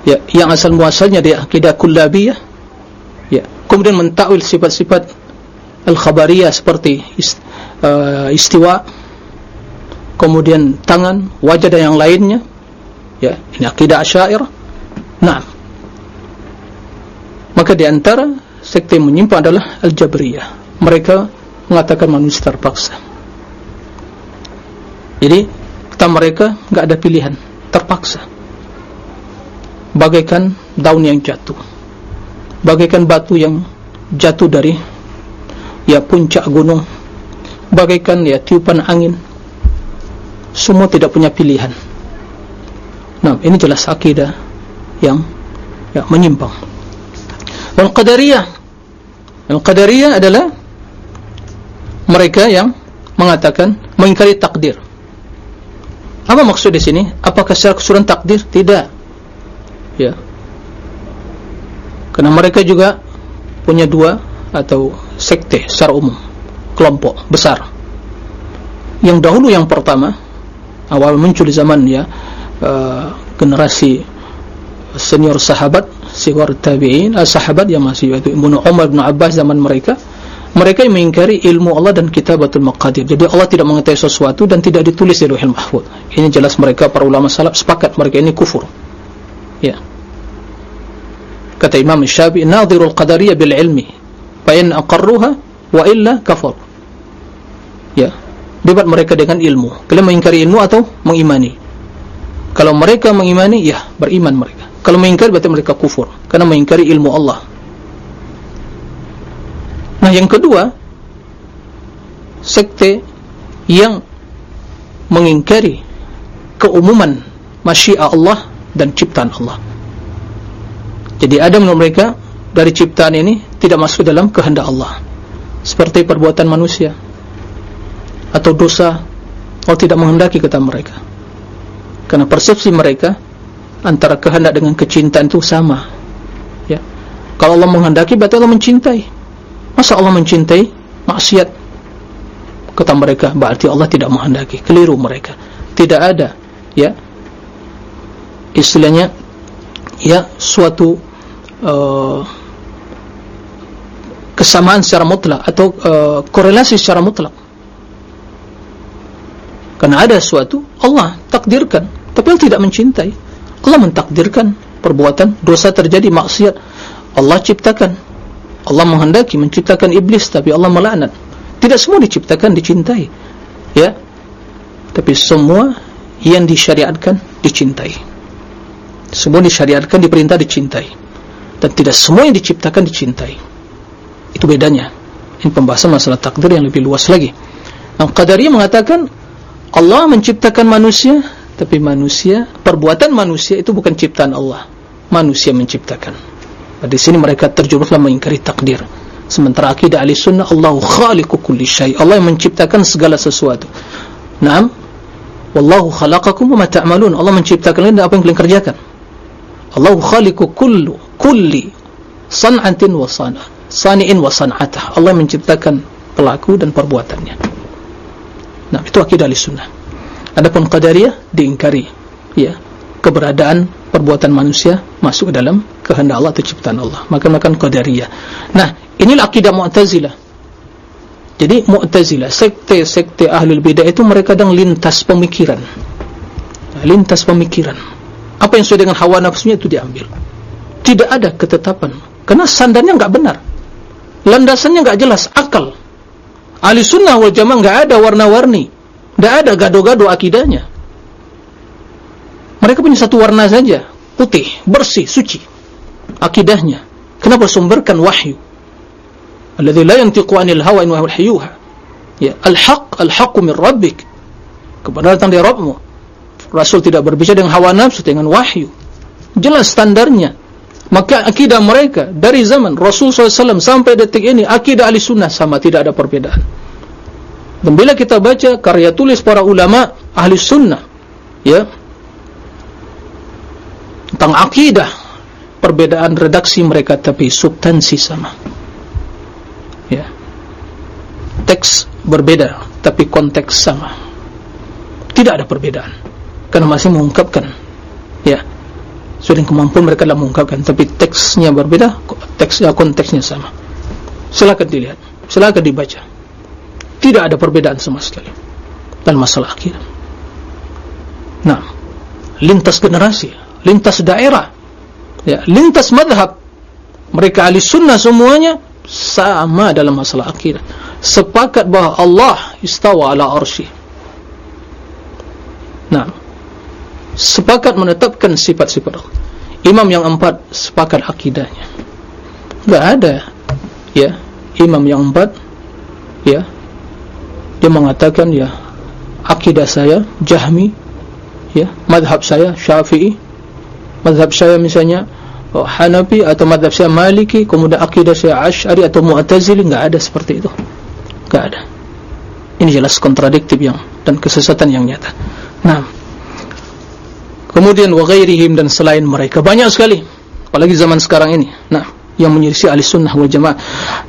Ya yang asal muasalnya dia akidah kullabiyah. Ya. Kemudian mentakwil sifat-sifat al-khabariyah seperti uh, istiwa kemudian tangan wajah dan yang lainnya. Ya ini akidah asyairah. Nah maka di antara sekte menyimpang adalah al-jabriyah mereka mengatakan manusia terpaksa. Jadi kata mereka enggak ada pilihan. Terpaksa. Bagaikan daun yang jatuh. Bagaikan batu yang jatuh dari ya puncak gunung. Bagaikan ya tiupan angin. Semua tidak punya pilihan. Nah, ini jelas akidah yang ya, menyimpang. Al-Qadariyah. Al-Qadariyah adalah mereka yang mengatakan mengingkari takdir. Apa maksud di sini? Apakah secara keseluruhan takdir? Tidak. Ya. Karena mereka juga punya dua atau sekte secara umum, kelompok besar. Yang dahulu yang pertama awal muncul di zaman ya Uh, generasi senior sahabat siwar tabi'in uh, sahabat yang masih yaitu Ibnu Umar bin Abbas zaman mereka mereka yang mengingkari ilmu Allah dan kitabatul maqadir. Jadi Allah tidak mengetahui sesuatu dan tidak ditulis di lauhil mahfuz. Ini jelas mereka para ulama salaf sepakat mereka ini kufur. Ya. Kata Imam Syafi'i nadhirul qadariyah bil ilmi fa in aqarruha wa illa kafar. Ya. Debat mereka dengan ilmu. Kalian mengingkari ilmu atau mengimani? Kalau mereka mengimani, ya beriman mereka. Kalau mengingkari, berarti mereka kufur. Karena mengingkari ilmu Allah. Nah yang kedua, sekte yang mengingkari keumuman masyiah Allah dan ciptaan Allah. Jadi ada menurut mereka dari ciptaan ini tidak masuk dalam kehendak Allah. Seperti perbuatan manusia atau dosa Allah tidak menghendaki kata mereka karena persepsi mereka antara kehendak dengan kecintaan itu sama ya kalau Allah menghendaki berarti Allah mencintai masa Allah mencintai maksiat kata mereka berarti Allah tidak menghendaki keliru mereka. Tidak ada ya. Istilahnya ya suatu uh, kesamaan secara mutlak atau uh, korelasi secara mutlak. Karena ada suatu Allah takdirkan tapi Allah tidak mencintai. Allah mentakdirkan perbuatan dosa terjadi maksiat. Allah ciptakan Allah menghendaki menciptakan iblis tapi Allah melaknat. Tidak semua diciptakan dicintai. Ya? Tapi semua yang disyariatkan dicintai. Semua disyariatkan diperintah dicintai. Dan tidak semua yang diciptakan dicintai. Itu bedanya. Ini pembahasan masalah takdir yang lebih luas lagi. Al-Qadariyah mengatakan Allah menciptakan manusia tapi manusia perbuatan manusia itu bukan ciptaan Allah. Manusia menciptakan di sini mereka terjerumuslah mengingkari takdir. Sementara akidah ahli sunnah Allah khaliqu kulli syai. Allah yang menciptakan segala sesuatu. Naam. Wallahu khalaqakum wa ma ta'malun. Allah menciptakan kalian dan apa yang kalian kerjakan. Allah khaliqu kullu kulli san'atin wa sana sani'in wa san'atah. Allah menciptakan pelaku dan perbuatannya. Nah itu akidah ahli sunnah. Adapun qadariyah diingkari. Ya keberadaan perbuatan manusia masuk dalam kehendak Allah atau ciptaan Allah. Maka makan qadariyah. Nah inilah akidah mu'tazilah. Jadi mu'tazilah sekte-sekte ahlul bidah itu mereka sedang lintas pemikiran. Lintas pemikiran. Apa yang sesuai dengan hawa nafsunya itu diambil. Tidak ada ketetapan. Karena sandarnya enggak benar. Landasannya enggak jelas akal. Ahli sunnah wal jamaah enggak ada warna-warni. Enggak ada gado-gado akidahnya. Mereka punya satu warna saja putih, bersih, suci akidahnya. Kenapa sumberkan wahyu? Alladhi la yantiqu anil hawa in wahyu al-hiyuha ya al-haq al-haqu min rabbik. Kebenaran datang dari Rabbmu. Rasul tidak berbicara dengan hawa nafsu dengan wahyu. Jelas standarnya. Maka akidah mereka dari zaman Rasul SAW sampai detik ini akidah ahli sunnah sama tidak ada perbedaan. Dan bila kita baca karya tulis para ulama ahli sunnah ya tentang akidah perbedaan redaksi mereka tapi substansi sama. Ya. Teks berbeda tapi konteks sama. Tidak ada perbedaan. Karena masih mengungkapkan. Ya. Sudah kemampuan mereka dalam mengungkapkan tapi teksnya berbeda teksnya konteksnya sama. Silakan dilihat. Silakan dibaca. Tidak ada perbedaan sama sekali. Dan masalah akidah nah. Lintas generasi lintas daerah ya lintas madhab mereka ahli sunnah semuanya sama dalam masalah akidah. Sepakat bahawa Allah istawa ala arshi nah sepakat menetapkan sifat-sifat Allah. Imam yang empat sepakat akidahnya. Tidak ada, ya, imam yang empat, ya, dia mengatakan ya, akidah saya Jahmi, ya, madhab saya Syafi'i, madhab saya misalnya oh, Hanafi atau madhab saya Maliki, kemudian akidah saya Ash'ari atau Mu'tazili, tidak ada seperti itu, tidak ada. Ini jelas kontradiktif yang dan kesesatan yang nyata. Nah kemudian wa ghairihim dan selain mereka. Banyak sekali. Apalagi zaman sekarang ini. Nah yang menyelisih ahli sunnah wal jamaah.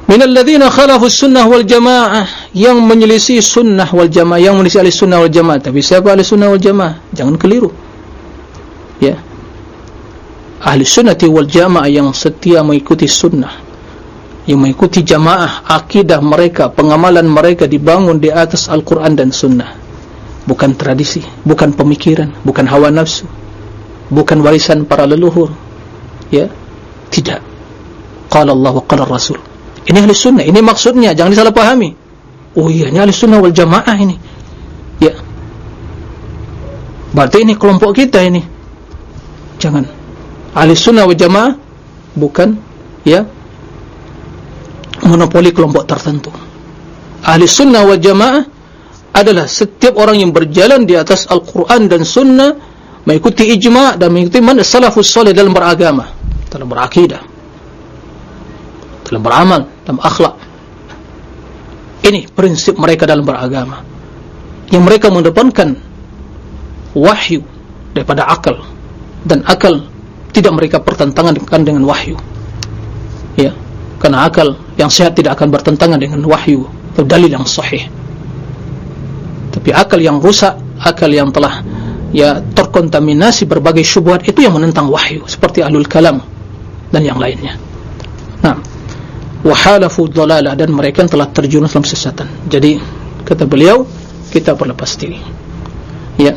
Minal ladhina khalafu sunnah wal jamaah. Yang menyelisih sunnah wal jamaah. Yang menyelisih ahli sunnah wal jamaah. Tapi siapa ahli sunnah wal jamaah? Jangan keliru. Ya ahli sunnah wal jamaah yang setia mengikuti sunnah yang mengikuti jamaah akidah mereka pengamalan mereka dibangun di atas Al-Quran dan sunnah bukan tradisi, bukan pemikiran, bukan hawa nafsu, bukan warisan para leluhur. Ya, tidak. Qala Allah wa qala Rasul. Ini ahli sunnah, ini maksudnya, jangan disalahpahami. Oh iya, ini ahli sunnah wal jamaah ini. Ya. Berarti ini kelompok kita ini. Jangan. Ahli sunnah wal jamaah bukan ya monopoli kelompok tertentu. Ahli sunnah wal jamaah adalah setiap orang yang berjalan di atas Al-Quran dan Sunnah mengikuti ijma' dan mengikuti mana salafus soleh dalam beragama dalam berakidah dalam beramal dalam akhlak ini prinsip mereka dalam beragama yang mereka mendepankan wahyu daripada akal dan akal tidak mereka pertentangan dengan wahyu. Ya karena akal yang sehat tidak akan bertentangan dengan wahyu atau dalil yang sahih. Tapi akal yang rusak akal yang telah ya terkontaminasi berbagai syubhat itu yang menentang wahyu seperti ahlul kalam dan yang lainnya. Nah wahalafu dhalala dan mereka telah terjun dalam sesatan. Jadi kata beliau kita berlepas diri. Ya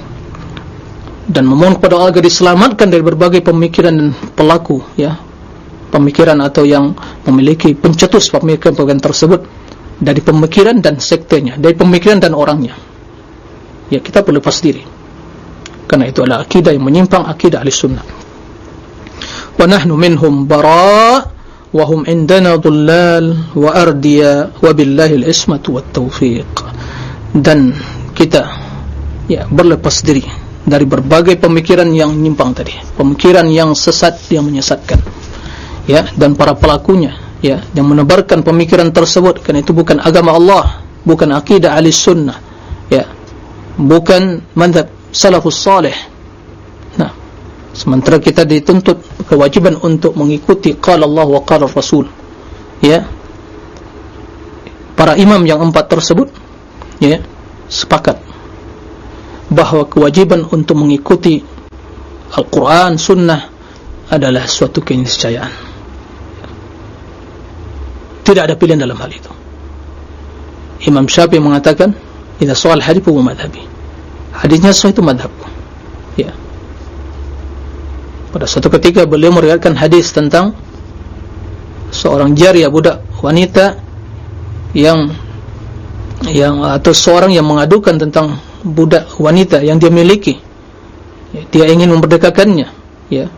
dan memohon kepada Allah agar diselamatkan dari berbagai pemikiran dan pelaku ya. Pemikiran atau yang memiliki pencetus pemikiran-pemikiran tersebut dari pemikiran dan sektenya dari pemikiran dan orangnya. Ya kita perlu lepas diri. Karena itu adalah akidah yang menyimpang akidah ahli sunnah. Wa nahnu minhum bara' wa hum indana dhullal wa ardiya wa billahi al-ismatu wa taufiq dan kita ya berlepas diri dari berbagai pemikiran yang menyimpang tadi. Pemikiran yang sesat yang menyesatkan. Ya dan para pelakunya ya yang menebarkan pemikiran tersebut. Karena itu bukan agama Allah bukan akidah ahli sunnah ya. Bukan manhaj salafus salih. Nah sementara kita dituntut kewajiban untuk mengikuti qala Allah wa qala Rasul ya. Para imam yang empat tersebut ya sepakat bahawa kewajiban untuk mengikuti Al-Quran, Sunnah adalah suatu keniscayaan. Tidak ada pilihan dalam hal itu. Imam Syafi'i mengatakan, "Idza soal hadis huwa madhabi." Hadisnya sahih itu madhabku. Ya. Pada suatu ketika beliau meriwayatkan hadis tentang seorang jariah budak wanita yang yang atau seorang yang mengadukan tentang budak wanita yang dia miliki. Ya, dia ingin memerdekakannya ya.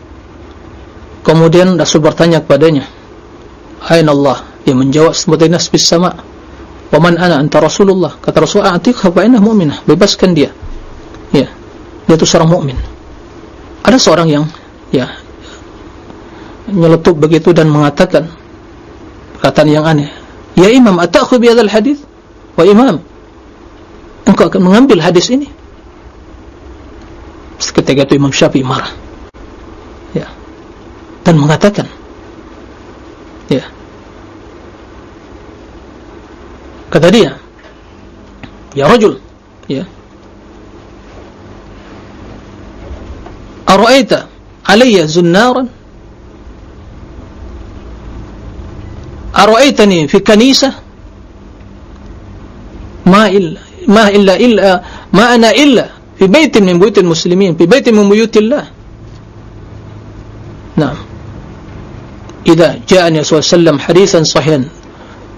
Kemudian Rasul bertanya kepadanya Aina Allah? Dia menjawab seperti nas bis sama. Wa man ana anta Rasulullah? Kata Rasul atiqha fa innahu mu'minah. Bebaskan dia. Ya dia itu seorang mukmin. Ada seorang yang ya nyeletup begitu dan mengatakan perkataan yang aneh ya imam atakhu bi hadis wa imam engkau akan mengambil hadis ini Seketika itu Imam Syafi'i marah. Ya. Dan mengatakan ya. Kata dia, "Ya rajul, ya. Ara'aita alayya zunnaran? Ara'aitani fi kanisah? Ma illa ma illa illa ma ana illa fi baitin min buyutil muslimin fi baitin min buyutillah. Nah idza ja'a nabi sallam hadisan sahihan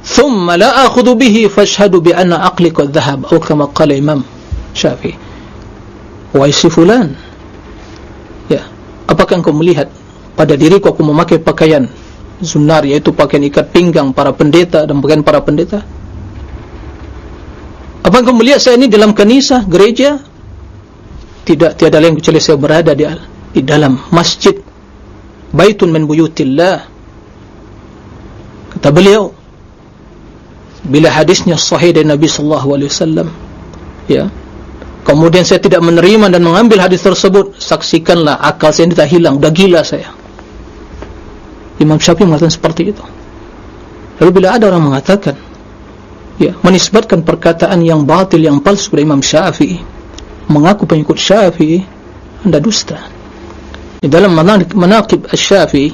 thumma la akhudhu bihi fashhadu bi anna aqli qad dhahab aw kama qala imam syafi wa ay sifulan ya apakah engkau melihat pada diriku aku memakai pakaian sunnar yaitu pakaian ikat pinggang para pendeta dan pakaian para pendeta? Apa engkau melihat saya ini dalam kanisa gereja? Tidak tiada lain kecuali saya berada di, di dalam masjid baitun min buyutillah kata beliau bila hadisnya sahih dari Nabi sallallahu alaihi wasallam ya kemudian saya tidak menerima dan mengambil hadis tersebut saksikanlah akal saya ini tak hilang dah gila saya. Imam Syafi'i mengatakan seperti itu. Lalu bila ada orang mengatakan ya menisbatkan perkataan yang batil yang palsu kepada Imam Syafi'i. Mengaku pengikut Syafi'i anda dusta. Di dalam manaqib Asy-Syafi'i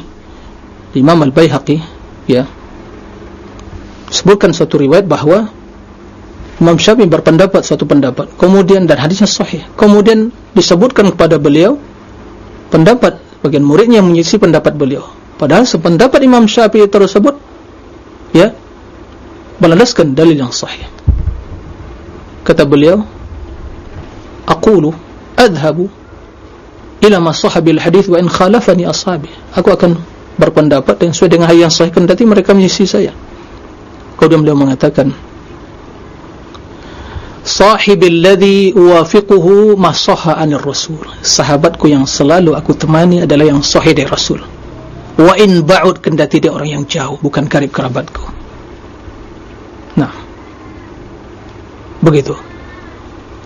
Imam Al-Baihaqi ya sebutkan satu riwayat bahawa Imam Syafi'i berpendapat suatu pendapat kemudian dan hadisnya sahih. Kemudian disebutkan kepada beliau pendapat bagian muridnya menyisi pendapat beliau. Padahal sependapat Imam Syafi'i tersebut ya melandaskan dalil yang sahih. Kata beliau aqulu adhabu ila ma sahabil hadith wa in khalafani ashabi. Aku akan berpendapat dengan sesuai dengan yang sahih kendati mereka menyisi saya. Kemudian beliau mengatakan sahibil ladhi uwafiquhu ma sahha anir rasul. Sahabatku yang selalu aku temani adalah yang sahih dari rasul. Wa in ba'ud kendati dia orang yang jauh bukan karib kerabatku nah begitu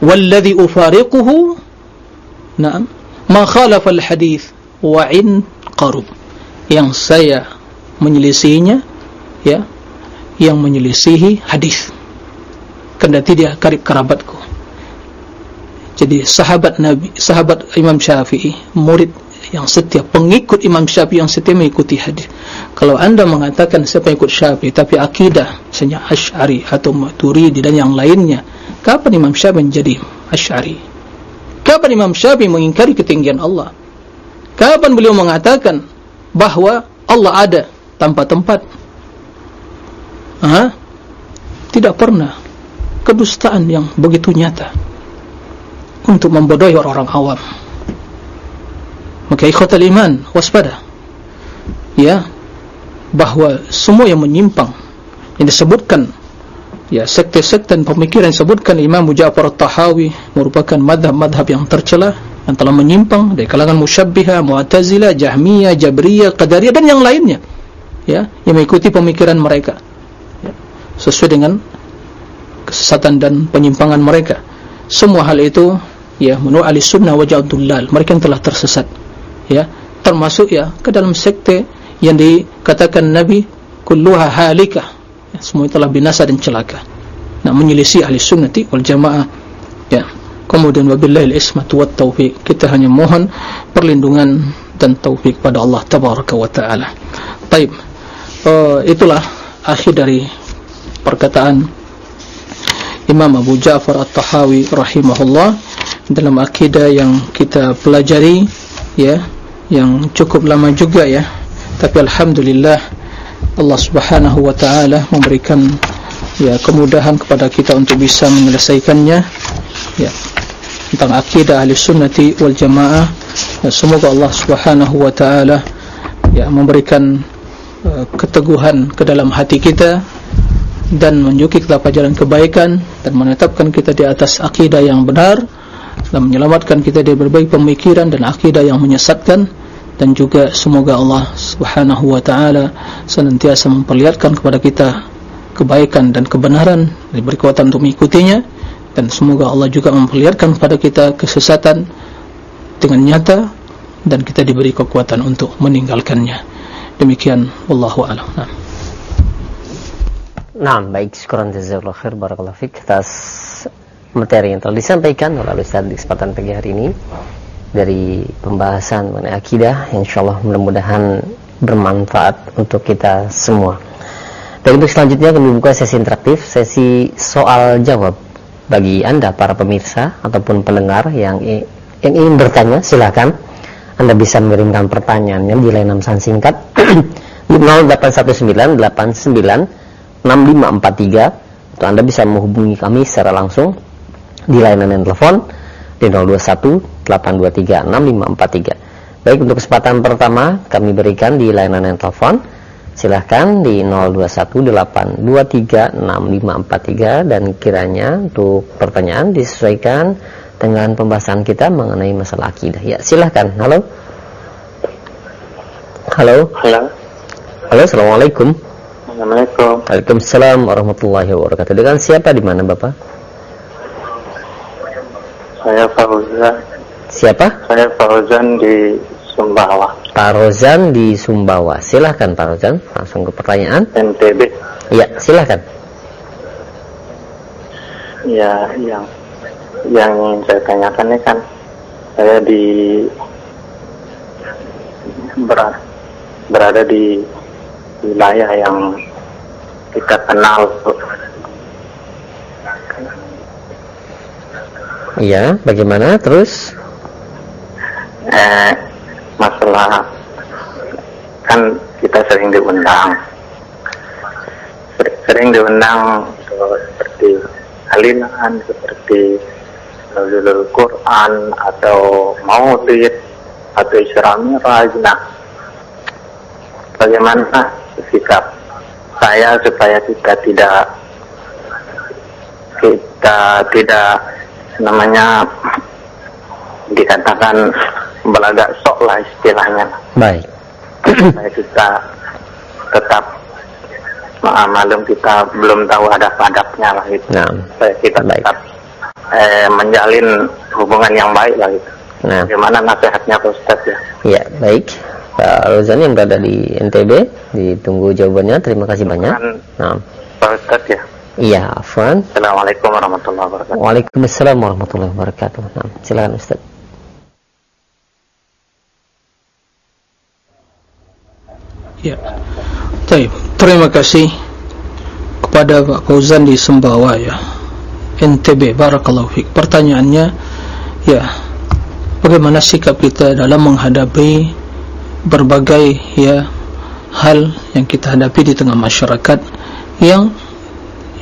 والذي أفارقه نعم ما خالف الحديث وعن قرب yang saya menyelisihinya ya yang menyelisihi hadis kendati dia karib kerabatku jadi sahabat Nabi sahabat Imam Syafi'i murid yang setia pengikut Imam Syafi'i yang setia mengikuti hadis kalau anda mengatakan saya pengikut Syafi'i tapi akidah misalnya Ash'ari atau Maturidi dan yang lainnya Kapan Imam Syafi'i menjadi Asy'ari? Kapan Imam Syafi'i mengingkari ketinggian Allah? Kapan beliau mengatakan bahawa Allah ada tanpa tempat? Ha? Tidak pernah kedustaan yang begitu nyata untuk membodohi orang-orang awam. Maka ikhwatal iman waspada. Ya, bahawa semua yang menyimpang yang disebutkan ya sekte-sekte dan pemikiran disebutkan Imam Ja'far At-Tahawi merupakan madhab-madhab yang tercela yang telah menyimpang dari kalangan musyabbiha, mu'tazila, jahmiyah, jabriyah, qadariyah dan yang lainnya. Ya yang mengikuti pemikiran mereka. Ya, sesuai dengan kesesatan dan penyimpangan mereka. Semua hal itu ya menurut ahli sunnah wajah abdullal mereka yang telah tersesat ya termasuk ya ke dalam sekte yang dikatakan Nabi kulluha halikah. Ya, semua telah binasa dan celaka. Nak menyelisih ahli sunnati wal jamaah ya. Kemudian wabillahi al-ismatu wat taufiq. Kita hanya mohon perlindungan dan taufik pada Allah tabaraka wa taala. Baik uh, itulah akhir dari perkataan Imam Abu Ja'far At-Tahawi rahimahullah dalam akidah yang kita pelajari ya yang cukup lama juga ya. Tapi alhamdulillah Allah Subhanahu wa taala memberikan ya kemudahan kepada kita untuk bisa menyelesaikannya ya tentang akidah ahli sunnati wal jamaah. Ya, semoga Allah Subhanahu wa taala ya memberikan uh, keteguhan ke dalam hati kita dan menunjuki kepada jalan kebaikan dan menetapkan kita di atas akidah yang benar dan menyelamatkan kita dari berbagai pemikiran dan akidah yang menyesatkan dan juga semoga Allah subhanahu wa ta'ala senantiasa memperlihatkan kepada kita kebaikan dan kebenaran diberi kekuatan untuk mengikutinya dan semoga Allah juga memperlihatkan kepada kita kesesatan dengan nyata dan kita diberi kekuatan untuk meninggalkannya. Demikian wallahu a'lam. Nah. Nah, baik, syukuran jazakallahu khair barakallahu fik atas materi yang telah disampaikan oleh Ustaz di kesempatan pagi hari ini dari pembahasan mengenai akidah. Insyaallah mudah-mudahan bermanfaat untuk kita semua. Dan untuk selanjutnya kami buka sesi interaktif, sesi soal jawab. Bagi Anda para pemirsa ataupun pendengar yang yang ingin bertanya silakan. Anda bisa mengirimkan pertanyaannya di layanan pesan singkat. 081989 6543 atau Anda bisa menghubungi kami secara langsung di layanan telepon di 021 823 6543. Baik untuk kesempatan pertama kami berikan di layanan telepon silahkan di 0218236543 dan kiranya untuk pertanyaan disesuaikan dengan pembahasan kita mengenai masalah akidah. Ya, silahkan. Halo. Halo. Halo. Halo, Assalamualaikum. Assalamualaikum. Waalaikumsalam warahmatullahi wabarakatuh. Dengan siapa di mana Bapak? Saya Fauzan. Siapa? Saya Fauzan di Sumbawa. Pak Rozan di Sumbawa. Silahkan Pak Rozan, langsung ke pertanyaan. NTB. Iya, silahkan. Ya, yang yang saya tanyakan ini kan saya di berada, berada di wilayah yang kita kenal Iya, bagaimana terus? Eh, masalah kan kita sering diundang, sering diundang seperti halilan, seperti Nuzulul Quran atau Maulid atau Isra Miraj. Nah, bagaimana sikap saya supaya kita tidak kita tidak namanya dikatakan belagak sok lah istilahnya. Baik. kita tetap malum kita belum tahu adab-adabnya lah itu. Nah, kita baik. tetap eh, menjalin hubungan yang baik lah itu. Nah, Bagaimana nasihatnya Pak Ustaz ya? ya baik. Pak Rozan yang berada di NTB, ditunggu jawabannya. Terima kasih banyak. Kan Nah, Pak Ustaz ya. iya, Afwan. Assalamualaikum warahmatullahi wabarakatuh. Waalaikumsalam warahmatullahi wabarakatuh. Nah, silakan Ustaz. Ya. Baik, terima kasih kepada Pak Fauzan di Sembawa ya. NTB barakallahu fik. Pertanyaannya ya, bagaimana sikap kita dalam menghadapi berbagai ya hal yang kita hadapi di tengah masyarakat yang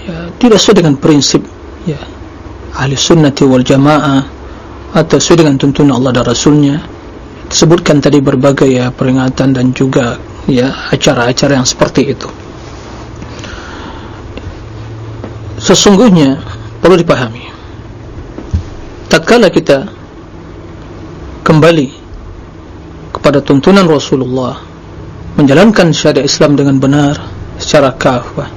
ya, tidak sesuai dengan prinsip ya ahli sunnati wal jamaah atau sesuai dengan tuntunan Allah dan Rasulnya disebutkan tadi berbagai ya peringatan dan juga ya acara-acara yang seperti itu. Sesungguhnya perlu dipahami tatkala kita kembali kepada tuntunan Rasulullah menjalankan syariat Islam dengan benar secara kafah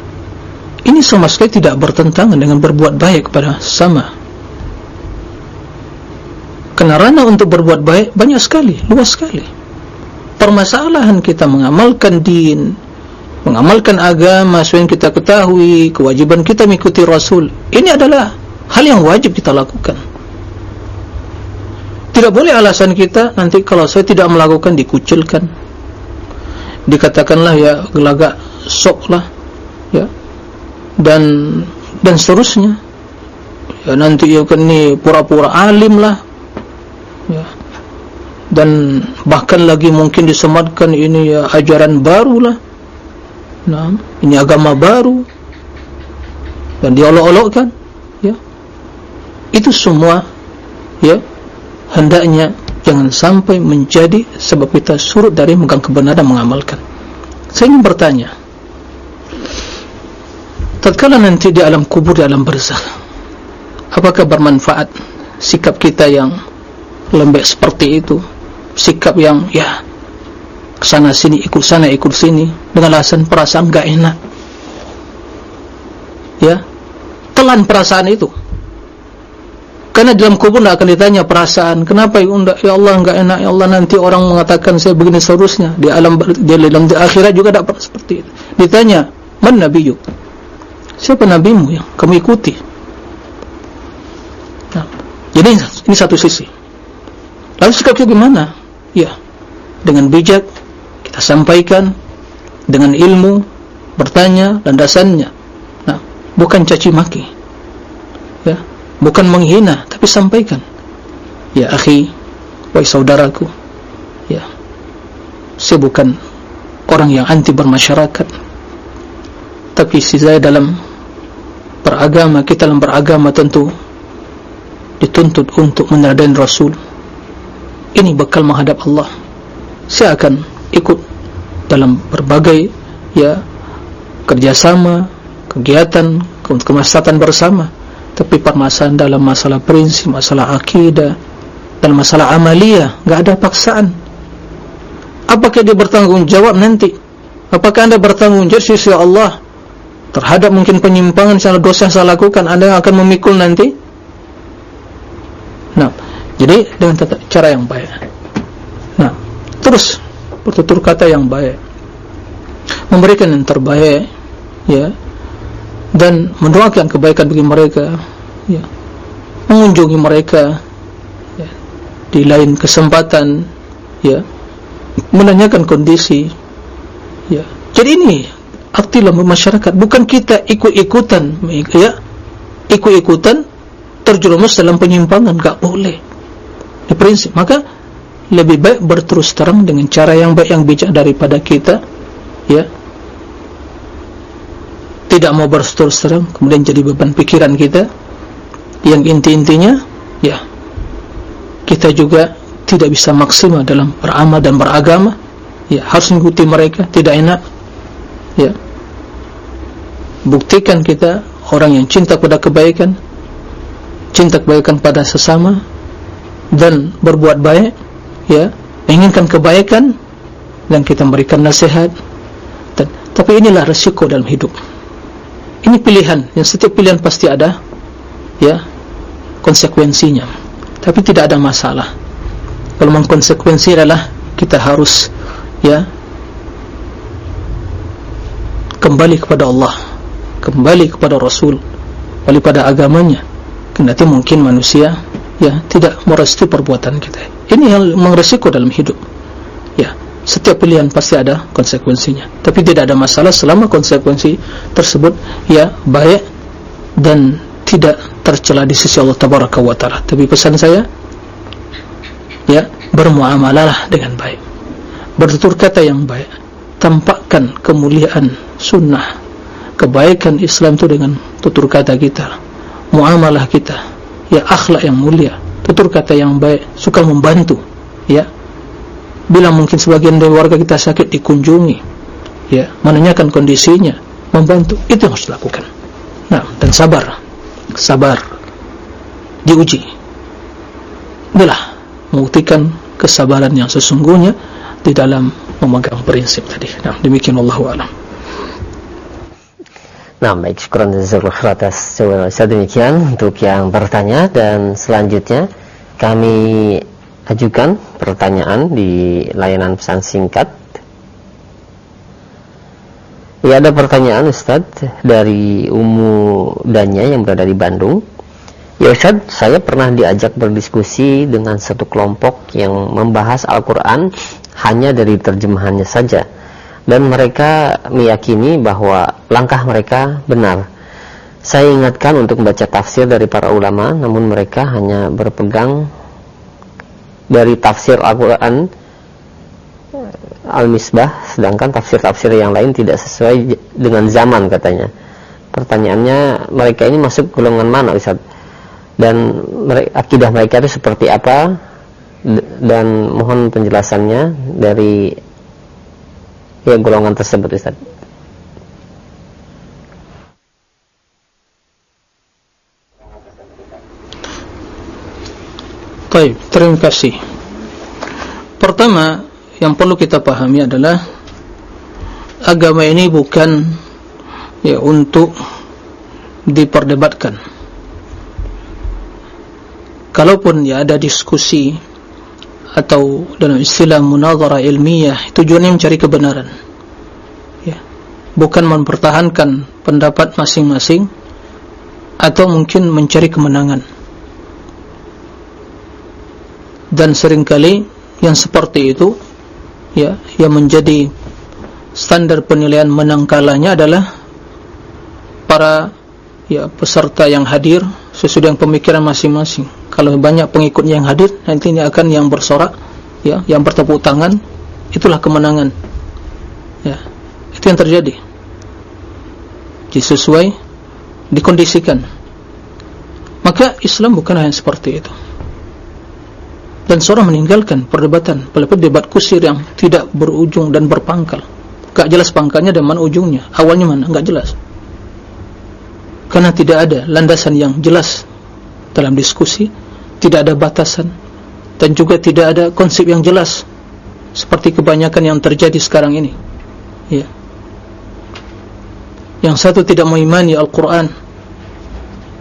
ini sama sekali tidak bertentangan dengan berbuat baik kepada sama kerana ranah untuk berbuat baik banyak sekali luas sekali. Permasalahan kita mengamalkan din mengamalkan agama sesuai kita ketahui kewajiban kita mengikuti Rasul ini adalah hal yang wajib kita lakukan. Tidak boleh alasan kita nanti kalau saya tidak melakukan dikucilkan. Dikatakanlah ya gelagak sok lah ya. Dan dan seterusnya. Ya nanti ya kan ni pura-pura alim lah dan bahkan lagi mungkin disematkan ini ya ajaran baru lah nah ini agama baru. Dan diolok-olokkan ya. Itu semua ya hendaknya jangan sampai menjadi sebab kita surut dari megang kebenaran mengamalkan. Saya ingin bertanya tatkala nanti di alam kubur di alam berzah apakah bermanfaat sikap kita yang lembek seperti itu sikap yang ya sana sini ikut sana ikut sini dengan alasan perasaan gak enak ya telan perasaan itu Karena dalam kubur tidak akan ditanya perasaan. Kenapa ya, Allah enggak enak ya Allah nanti orang mengatakan saya begini seharusnya di alam di dalam di akhirat juga tidak seperti itu. Ditanya, "Man nabiyyu?" Siapa nabimu yang kamu ikuti? Nah, jadi ini satu sisi. Lalu sikap kita gimana? Ya, dengan bijak kita sampaikan dengan ilmu bertanya dan dasarnya. Nah, bukan caci maki. Ya, bukan menghina tapi sampaikan. Ya akhi wahai saudaraku. Ya. Saya bukan orang yang anti bermasyarakat. Tapi si saya dalam beragama kita dalam beragama tentu dituntut untuk menadani Rasul ini bekal menghadap Allah saya akan ikut dalam berbagai ya kerjasama kegiatan kemaslahatan bersama tapi permasalahan dalam masalah prinsip, masalah akidah dan masalah amalia, enggak ada paksaan. Apakah dia bertanggung jawab nanti? Apakah anda bertanggung jawab sisi Allah terhadap mungkin penyimpangan salah dosa yang saya lakukan, anda akan memikul nanti? Nah, jadi dengan tata, cara yang baik. Nah, terus bertutur kata yang baik, memberikan yang terbaik, ya, dan mendoakan kebaikan bagi mereka ya. Mengunjungi mereka ya di lain kesempatan ya. Menanyakan kondisi ya. Jadi ini aktilah masyarakat. Bukan kita ikut-ikutan ya. Ikut-ikutan terjerumus dalam penyimpangan enggak boleh prinsip maka lebih baik berterus terang dengan cara yang baik yang bijak daripada kita ya. Tidak mau berseterus terang kemudian jadi beban pikiran kita. Yang inti-intinya ya kita juga tidak bisa maksimal dalam beramal dan beragama. Ya harus mengikuti mereka tidak enak. Ya. Buktikan kita orang yang cinta pada kebaikan cinta kebaikan pada sesama dan berbuat baik ya inginkan kebaikan dan kita memberikan nasihat. Dan, tapi inilah resiko dalam hidup. Ini pilihan yang setiap pilihan pasti ada ya konsekuensinya. Tapi tidak ada masalah. Kalau memang konsekuensi adalah kita harus ya kembali kepada Allah kembali kepada Rasul kembali pada agamanya. Kendati mungkin manusia ya tidak merestui perbuatan kita. Ini yang mengeresiko dalam hidup. Ya setiap pilihan pasti ada konsekuensinya. Tapi tidak ada masalah selama konsekuensi tersebut ya baik dan tidak tercela di sisi Allah tabaraka wa taala. Tapi pesan saya ya bermuamalah dengan baik. Bertutur kata yang baik. Tampakkan kemuliaan sunnah. Kebaikan Islam itu dengan tutur kata kita. Muamalah kita ya akhlak yang mulia. Tutur kata yang baik. Suka membantu. Ya. Bila mungkin sebagian dari warga kita sakit dikunjungi. Ya. Menanyakan kondisinya. Membantu. Itu yang harus dilakukan. Nah dan sabar. Sabar. Diuji. Inilah membuktikan kesabaran yang sesungguhnya di dalam memegang prinsip tadi. Nah, demikian wallahu a'lam. Nah, baik, syukuran jazakallahu khair atas jawaban saya demikian untuk yang bertanya dan selanjutnya kami ajukan pertanyaan di layanan pesan singkat. Ya ada pertanyaan Ustaz dari Umu Danya yang berada di Bandung. Ya Ustaz, saya pernah diajak berdiskusi dengan satu kelompok yang membahas Al-Quran hanya dari terjemahannya saja dan mereka meyakini bahwa langkah mereka benar. Saya ingatkan untuk membaca tafsir dari para ulama namun mereka hanya berpegang dari tafsir Al-Quran Al-Misbah sedangkan tafsir-tafsir yang lain tidak sesuai dengan zaman katanya. Pertanyaannya mereka ini masuk golongan mana Ustaz? Dan akidah mereka itu seperti apa? Dan mohon penjelasannya dari ya golongan tersebut Ustaz. Baik, terima kasih. Pertama yang perlu kita pahami adalah agama ini bukan ya untuk diperdebatkan. Kalaupun ya ada diskusi atau dalam istilah munazara ilmiah tujuannya mencari kebenaran. Ya. Bukan mempertahankan pendapat masing-masing atau mungkin mencari kemenangan. Dan seringkali yang seperti itu ya yang menjadi standar penilaian menang kalahnya adalah para ya peserta yang hadir sesudah pemikiran masing-masing. Kalau banyak pengikut yang hadir nanti ini akan yang bersorak ya yang bertepuk tangan. Itulah kemenangan. Ya itu yang terjadi. Jadi sesuai dikondisikan. Maka Islam bukan hanya seperti itu. Dan seorang meninggalkan perdebatan walaupun debat kusir yang tidak berujung dan berpangkal. Tak jelas pangkalnya dan mana ujungnya. Awalnya mana, enggak jelas karena tidak ada landasan yang jelas dalam diskusi tidak ada batasan dan juga tidak ada konsep yang jelas seperti kebanyakan yang terjadi sekarang ini. Ya. Yang satu tidak mengimani Al-Quran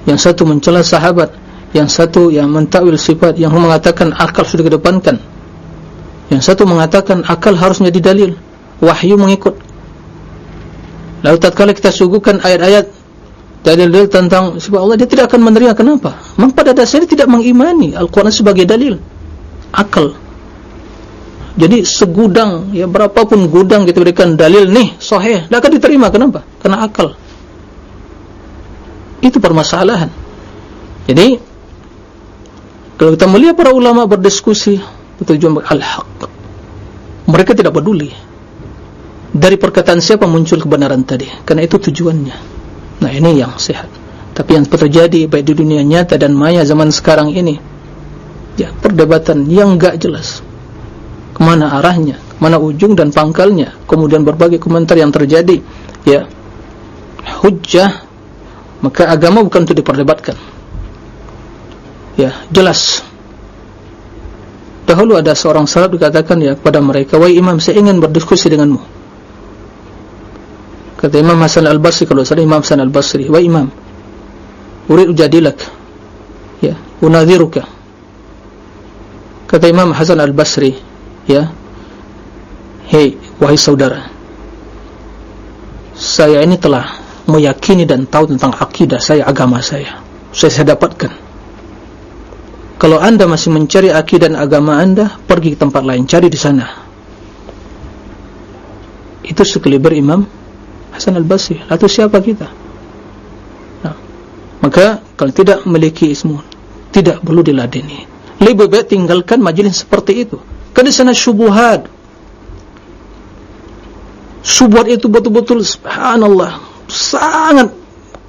yang satu mencela sahabat yang satu yang mentakwil sifat yang mengatakan akal sudah kedepankan yang satu mengatakan akal harusnya didalil wahyu mengikut. Lalu tatkala kita suguhkan ayat-ayat dalil-dalil tentang sifat Allah dia tidak akan menerima. Kenapa? memang pada dasarnya tidak mengimani Al-Quran sebagai dalil. Akal. Jadi segudang ya berapapun gudang kita berikan dalil nih sahih tidak akan diterima. Kenapa? karena akal. Itu permasalahan. Jadi kalau kita melihat para ulama berdiskusi bertujuan al-haq. Mereka tidak peduli dari perkataan siapa muncul kebenaran tadi. Karena itu tujuannya Nah ini yang sehat. Tapi yang terjadi baik di dunia nyata dan maya zaman sekarang ini, ya perdebatan yang enggak jelas. Kemana arahnya, mana ujung dan pangkalnya, kemudian berbagai komentar yang terjadi, ya hujjah, maka agama bukan untuk diperdebatkan. Ya jelas. Dahulu ada seorang sahabat dikatakan ya kepada mereka, wahai imam saya ingin berdiskusi denganmu kata Imam Hasan Al-Basri kalau saya Imam Hasan Al-Basri wa imam urid ujadilak ya unadhiruka. Kata Imam Hasan Al-Basri ya hei wahai saudara saya ini telah meyakini dan tahu tentang akidah saya agama saya. Saya, saya dapatkan. Kalau anda masih mencari akidah dan agama anda pergi ke tempat lain cari di sana. Itu sekeliber imam Hasan al-Basri atau siapa kita? Nah, maka kalau tidak memiliki ismu tidak perlu diladeni. Lebih baik tinggalkan majlis seperti itu. Kan di sana syubuhat. Syubuhat itu betul-betul subhanallah sangat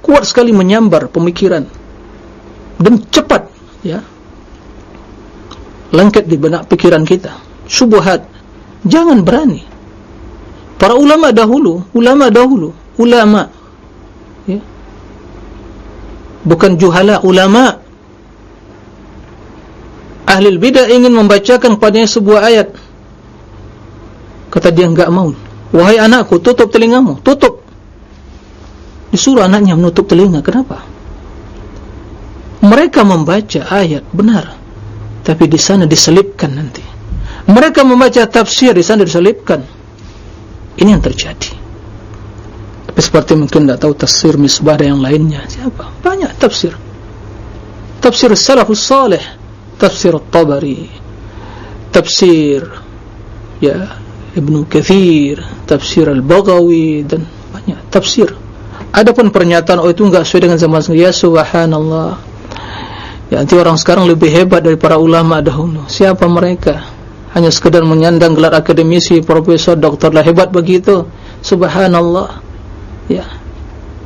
kuat sekali menyambar pemikiran. Dan cepat ya. Lengket di benak pikiran kita. Syubuhat. Jangan berani Para ulama dahulu, ulama dahulu, ulama. Ya. Bukan juhala, ulama. Ahli bidah ingin membacakan padanya sebuah ayat. kata dia enggak mau wahai anakku tutup telingamu tutup disuruh anaknya menutup telinga kenapa mereka membaca ayat benar tapi di sana diselipkan nanti mereka membaca tafsir di sana diselipkan ini yang terjadi. Tapi seperti mungkin tidak tahu tafsir misbah dan yang lainnya. Siapa? Banyak tafsir. Tafsir salafus salih tafsir tabari tafsir ya Ibnu Kathir tafsir al-Baghawi dan banyak tafsir. Adapun pernyataan oh itu enggak sesuai dengan zaman ya subhanallah. Ya, nanti orang sekarang lebih hebat dari para ulama dahulu. Siapa mereka? Hanya sekedar menyandang gelar akademisi, profesor, doktor lah hebat begitu. Subhanallah. Ya.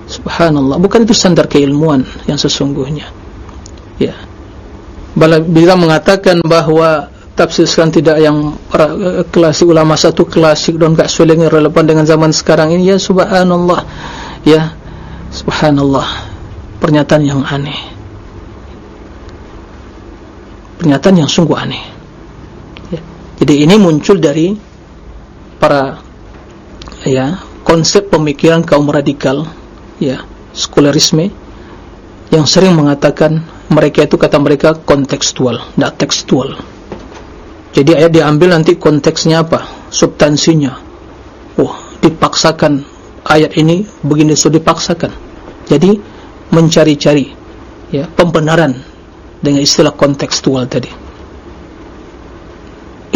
Subhanallah. Bukan itu standar keilmuan yang sesungguhnya. Ya. Bila mengatakan bahawa tafsir sekarang tidak yang klasik ulama satu klasik dan enggak sesuai dengan relevan dengan zaman sekarang ini ya subhanallah. Ya. Subhanallah. Pernyataan yang aneh pernyataan yang sungguh aneh. Jadi ini muncul dari para ya konsep pemikiran kaum radikal ya sekularisme yang sering mengatakan mereka itu kata mereka kontekstual tidak tekstual. Jadi ayat diambil nanti konteksnya apa? Substansinya wah dipaksakan ayat ini begini sudah dipaksakan. Jadi mencari-cari ya pembenaran dengan istilah kontekstual tadi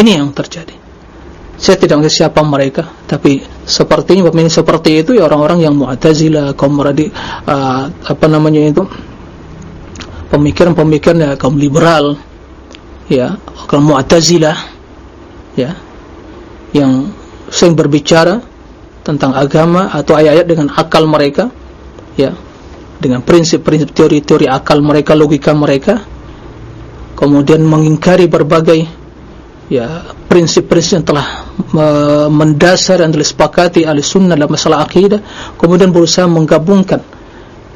ini yang terjadi. Saya tidak mengerti siapa mereka tapi sepertinya pemimpin seperti itu ya orang-orang yang mu'tazilah kaum radi uh, apa namanya itu pemikiran-pemikiran ya kaum liberal ya kaum mu'tazilah ya yang sering berbicara tentang agama atau ayat-ayat dengan akal mereka ya dengan prinsip-prinsip teori-teori akal mereka, logika mereka kemudian mengingkari berbagai ya prinsip-prinsip yang telah mendasar dan disepakati ahli sunnah dalam masalah akidah kemudian berusaha menggabungkan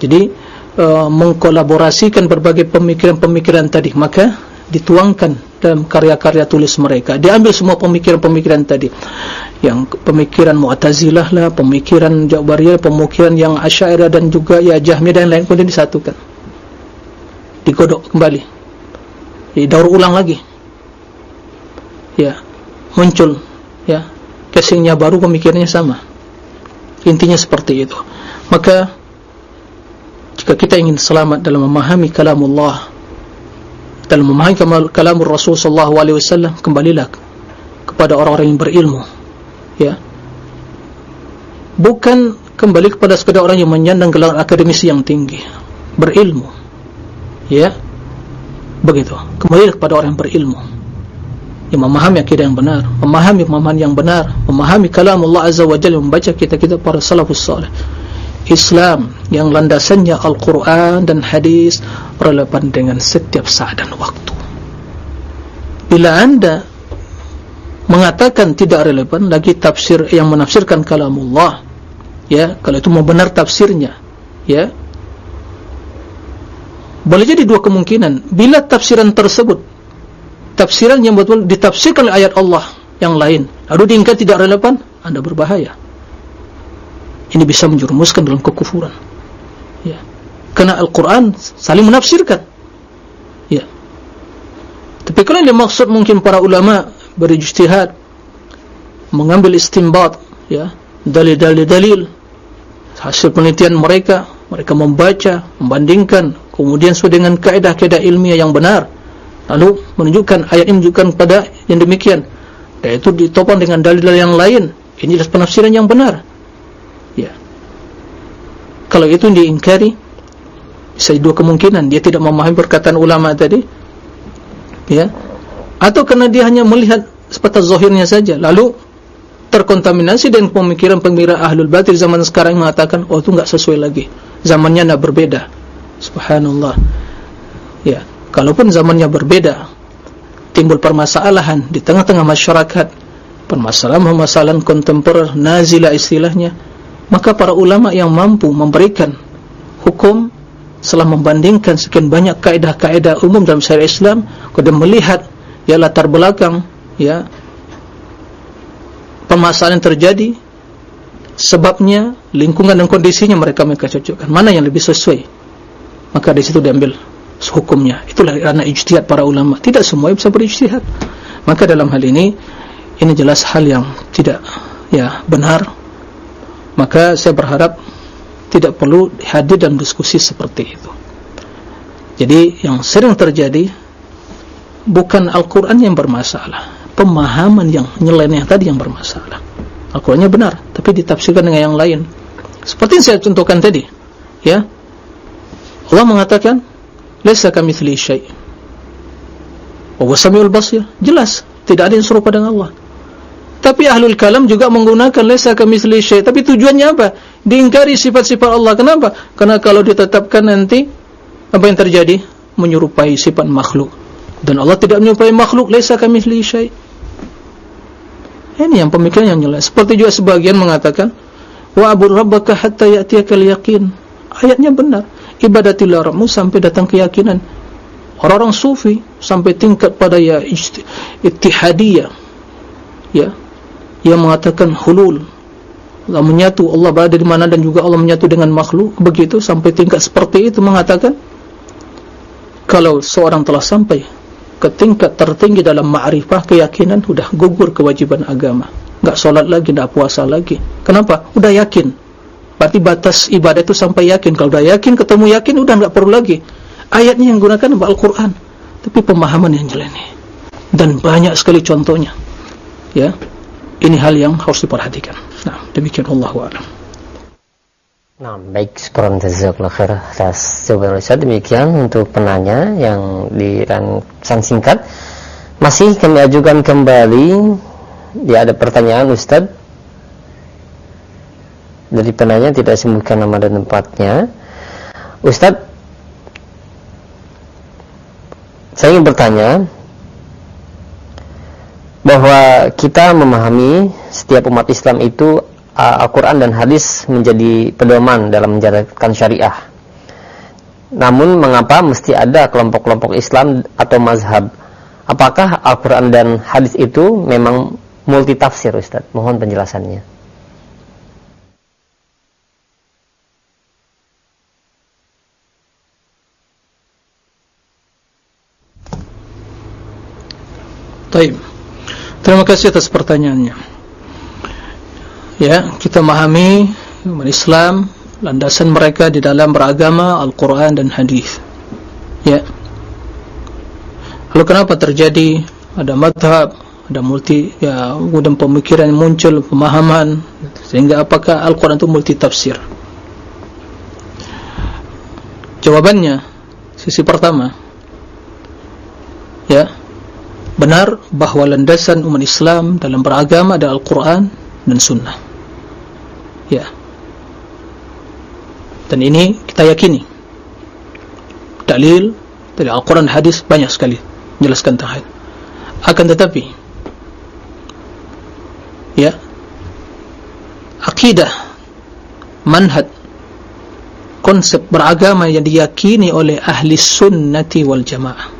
jadi e, mengkolaborasikan berbagai pemikiran-pemikiran tadi maka dituangkan dalam karya-karya tulis mereka diambil semua pemikiran-pemikiran tadi yang pemikiran Mu'tazilah lah, pemikiran Jabariyah, pemikiran yang Asy'ariyah dan juga ya Jahmiyah dan lain kemudian disatukan. Digodok kembali. Didaur ulang lagi. Ya, muncul. Ya. Casingnya baru pemikirannya sama. Intinya seperti itu. Maka jika kita ingin selamat dalam memahami kalamullah dalam memahami kalamur Rasul sallallahu alaihi wasallam kembalilah kepada orang-orang yang berilmu. Ya. Bukan kembali kepada sekadar orang yang menyandang gelar akademisi yang tinggi. Berilmu. Ya. Begitu. Kembali kepada orang yang berilmu yang memahami akidah yang benar memahami pemahaman yang benar memahami kalam Allah Azza wa Jalla membaca kita-kita para salafus salih. Islam yang landasannya Al-Quran dan hadis relevan dengan setiap saat dan waktu. Bila anda mengatakan tidak relevan lagi tafsir yang menafsirkan kalamullah ya kalau itu mau benar tafsirnya ya boleh jadi dua kemungkinan. Bila tafsiran tersebut tafsiran yang betul ditafsirkan oleh ayat Allah yang lain. Lalu diingkat tidak relevan anda berbahaya. Ini bisa menjerumuskan dalam kekufuran. Ya. Karena Al-Quran saling menafsirkan. Ya. Tapi kalau yang maksud mungkin para ulama berijtihad mengambil istimbat ya dalil-dalil dalil hasil penelitian mereka mereka membaca membandingkan kemudian sesuai dengan kaedah-kaedah ilmiah yang benar lalu menunjukkan ayat ini menunjukkan pada yang demikian yaitu ditopang dengan dalil-dalil yang lain. Ini adalah penafsiran yang benar. Ya. Kalau itu diingkari bisa dua kemungkinan. Dia tidak memahami perkataan ulama tadi. Ya. Atau karena dia hanya melihat sebatas zahirnya saja. Lalu terkontaminasi dengan pemikiran-pemikiran ahlul batil zaman sekarang mengatakan oh itu enggak sesuai lagi. Zamannya enggak berbeda. Subhanallah. Ya kalaupun zamannya berbeda timbul permasalahan di tengah-tengah masyarakat permasalahan-permasalahan kontemporer nazilah istilahnya maka para ulama yang mampu memberikan hukum setelah membandingkan sekian banyak kaedah-kaedah umum dalam syariat Islam kemudian melihat ya latar belakang ya permasalahan terjadi sebabnya lingkungan dan kondisinya mereka mereka cocokkan. Mana yang lebih sesuai? Maka di situ diambil hukumnya. Itulah karena ijtihad para ulama. Tidak semua bisa berijtihad. Maka dalam hal ini ini jelas hal yang tidak ya benar. Maka saya berharap tidak perlu hadir dan diskusi seperti itu. Jadi yang sering terjadi bukan Al-Quran yang bermasalah. Pemahaman yang nyeleneh tadi yang bermasalah. Al-Qurannya benar tapi ditafsirkan dengan yang lain. Seperti yang saya contohkan tadi ya. Allah mengatakan laisa kamitsli syai' wa samiul basir. Jelas tidak ada yang serupa dengan Allah. Tapi ahlul kalam juga menggunakan laisa kamitsli syai' tapi tujuannya apa? Diingkari sifat-sifat Allah. Kenapa? Karena kalau ditetapkan nanti apa yang terjadi? Menyerupai sifat makhluk. Dan Allah tidak menyerupai makhluk laisa kamitsli syai' ini yang pemikiran yang jelas. Seperti juga sebagian mengatakan wa abur rabbaka hatta ya'tiyakal yaqin. Ayatnya benar ibadatillah rabbimu sampai datang keyakinan. Orang-orang sufi sampai tingkat pada ya ittihadiyah. Ya. Yang mengatakan hulul. Allah menyatu Allah berada di mana dan juga Allah menyatu dengan makhluk. Begitu sampai tingkat seperti itu mengatakan kalau seorang telah sampai ke tingkat tertinggi dalam ma'rifah keyakinan sudah gugur kewajiban agama. Enggak solat lagi enggak puasa lagi. Kenapa? Sudah yakin berarti batas ibadah itu sampai yakin. Kalau sudah yakin ketemu yakin sudah enggak perlu lagi. Ayatnya yang gunakan Al-Quran. Tapi pemahaman yang jelek dan banyak sekali contohnya. Ya. Ini hal yang harus diperhatikan. Nah, demikian. Allah a'lam. Nah, baik, syukuran jazakallahu khair atas jawaban Ustaz. Demikian untuk penanya yang dirancang singkat. Masih kami ajukan kembali. Dia ada pertanyaan Ustaz dari penanya tidak sebutkan nama dan tempatnya. Ustaz saya ingin bertanya bahwa kita memahami setiap umat Islam itu Al-Quran dan hadis menjadi pedoman dalam menjalankan syariah. Namun mengapa mesti ada kelompok-kelompok Islam atau mazhab? Apakah Al-Quran dan hadis itu memang multi tafsir Ustaz? Mohon penjelasannya. Taib. Terima kasih atas pertanyaannya. Ya, kita memahami umat Islam landasan mereka di dalam beragama Al-Quran dan Hadis. Ya. Lalu kenapa terjadi ada madhab, ada multi, ya, kemudian pemikiran muncul, pemahaman, sehingga apakah Al-Quran itu multi tafsir? Jawabannya, sisi pertama, ya, benar bahawa landasan umat Islam dalam beragama adalah Al-Quran dan Sunnah. Ya. Dan ini kita yakini. Dalil dari Al-Quran hadis banyak sekali menjelaskan hal akan tetapi ya akidah manhaj konsep beragama yang diyakini oleh ahli sunnati wal jamaah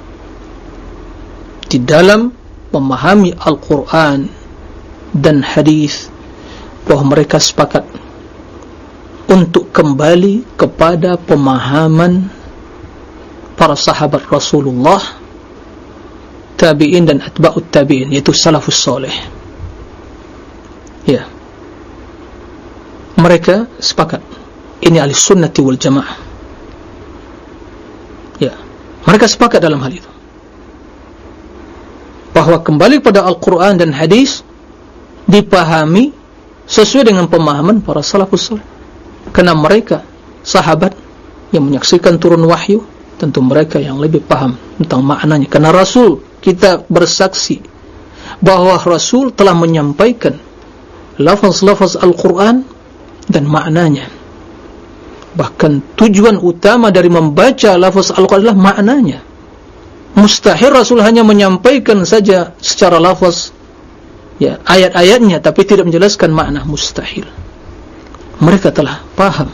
di dalam memahami Al-Quran dan hadis bahawa mereka sepakat untuk kembali kepada pemahaman para sahabat Rasulullah tabi'in dan atba'ut tabi'in yaitu salafus soleh. Ya. Mereka sepakat. Ini ahli sunnati wal jamaah. Ya. Mereka sepakat dalam hal itu bahawa kembali pada Al-Quran dan Hadis dipahami sesuai dengan pemahaman para salafus salih. Kerana mereka sahabat yang menyaksikan turun wahyu tentu mereka yang lebih paham tentang maknanya. Kerana Rasul kita bersaksi bahawa Rasul telah menyampaikan lafaz-lafaz Al-Quran dan maknanya. Bahkan tujuan utama dari membaca lafaz Al-Quran adalah maknanya mustahil Rasul hanya menyampaikan saja secara lafaz ya ayat-ayatnya tapi tidak menjelaskan makna mustahil. Mereka telah paham.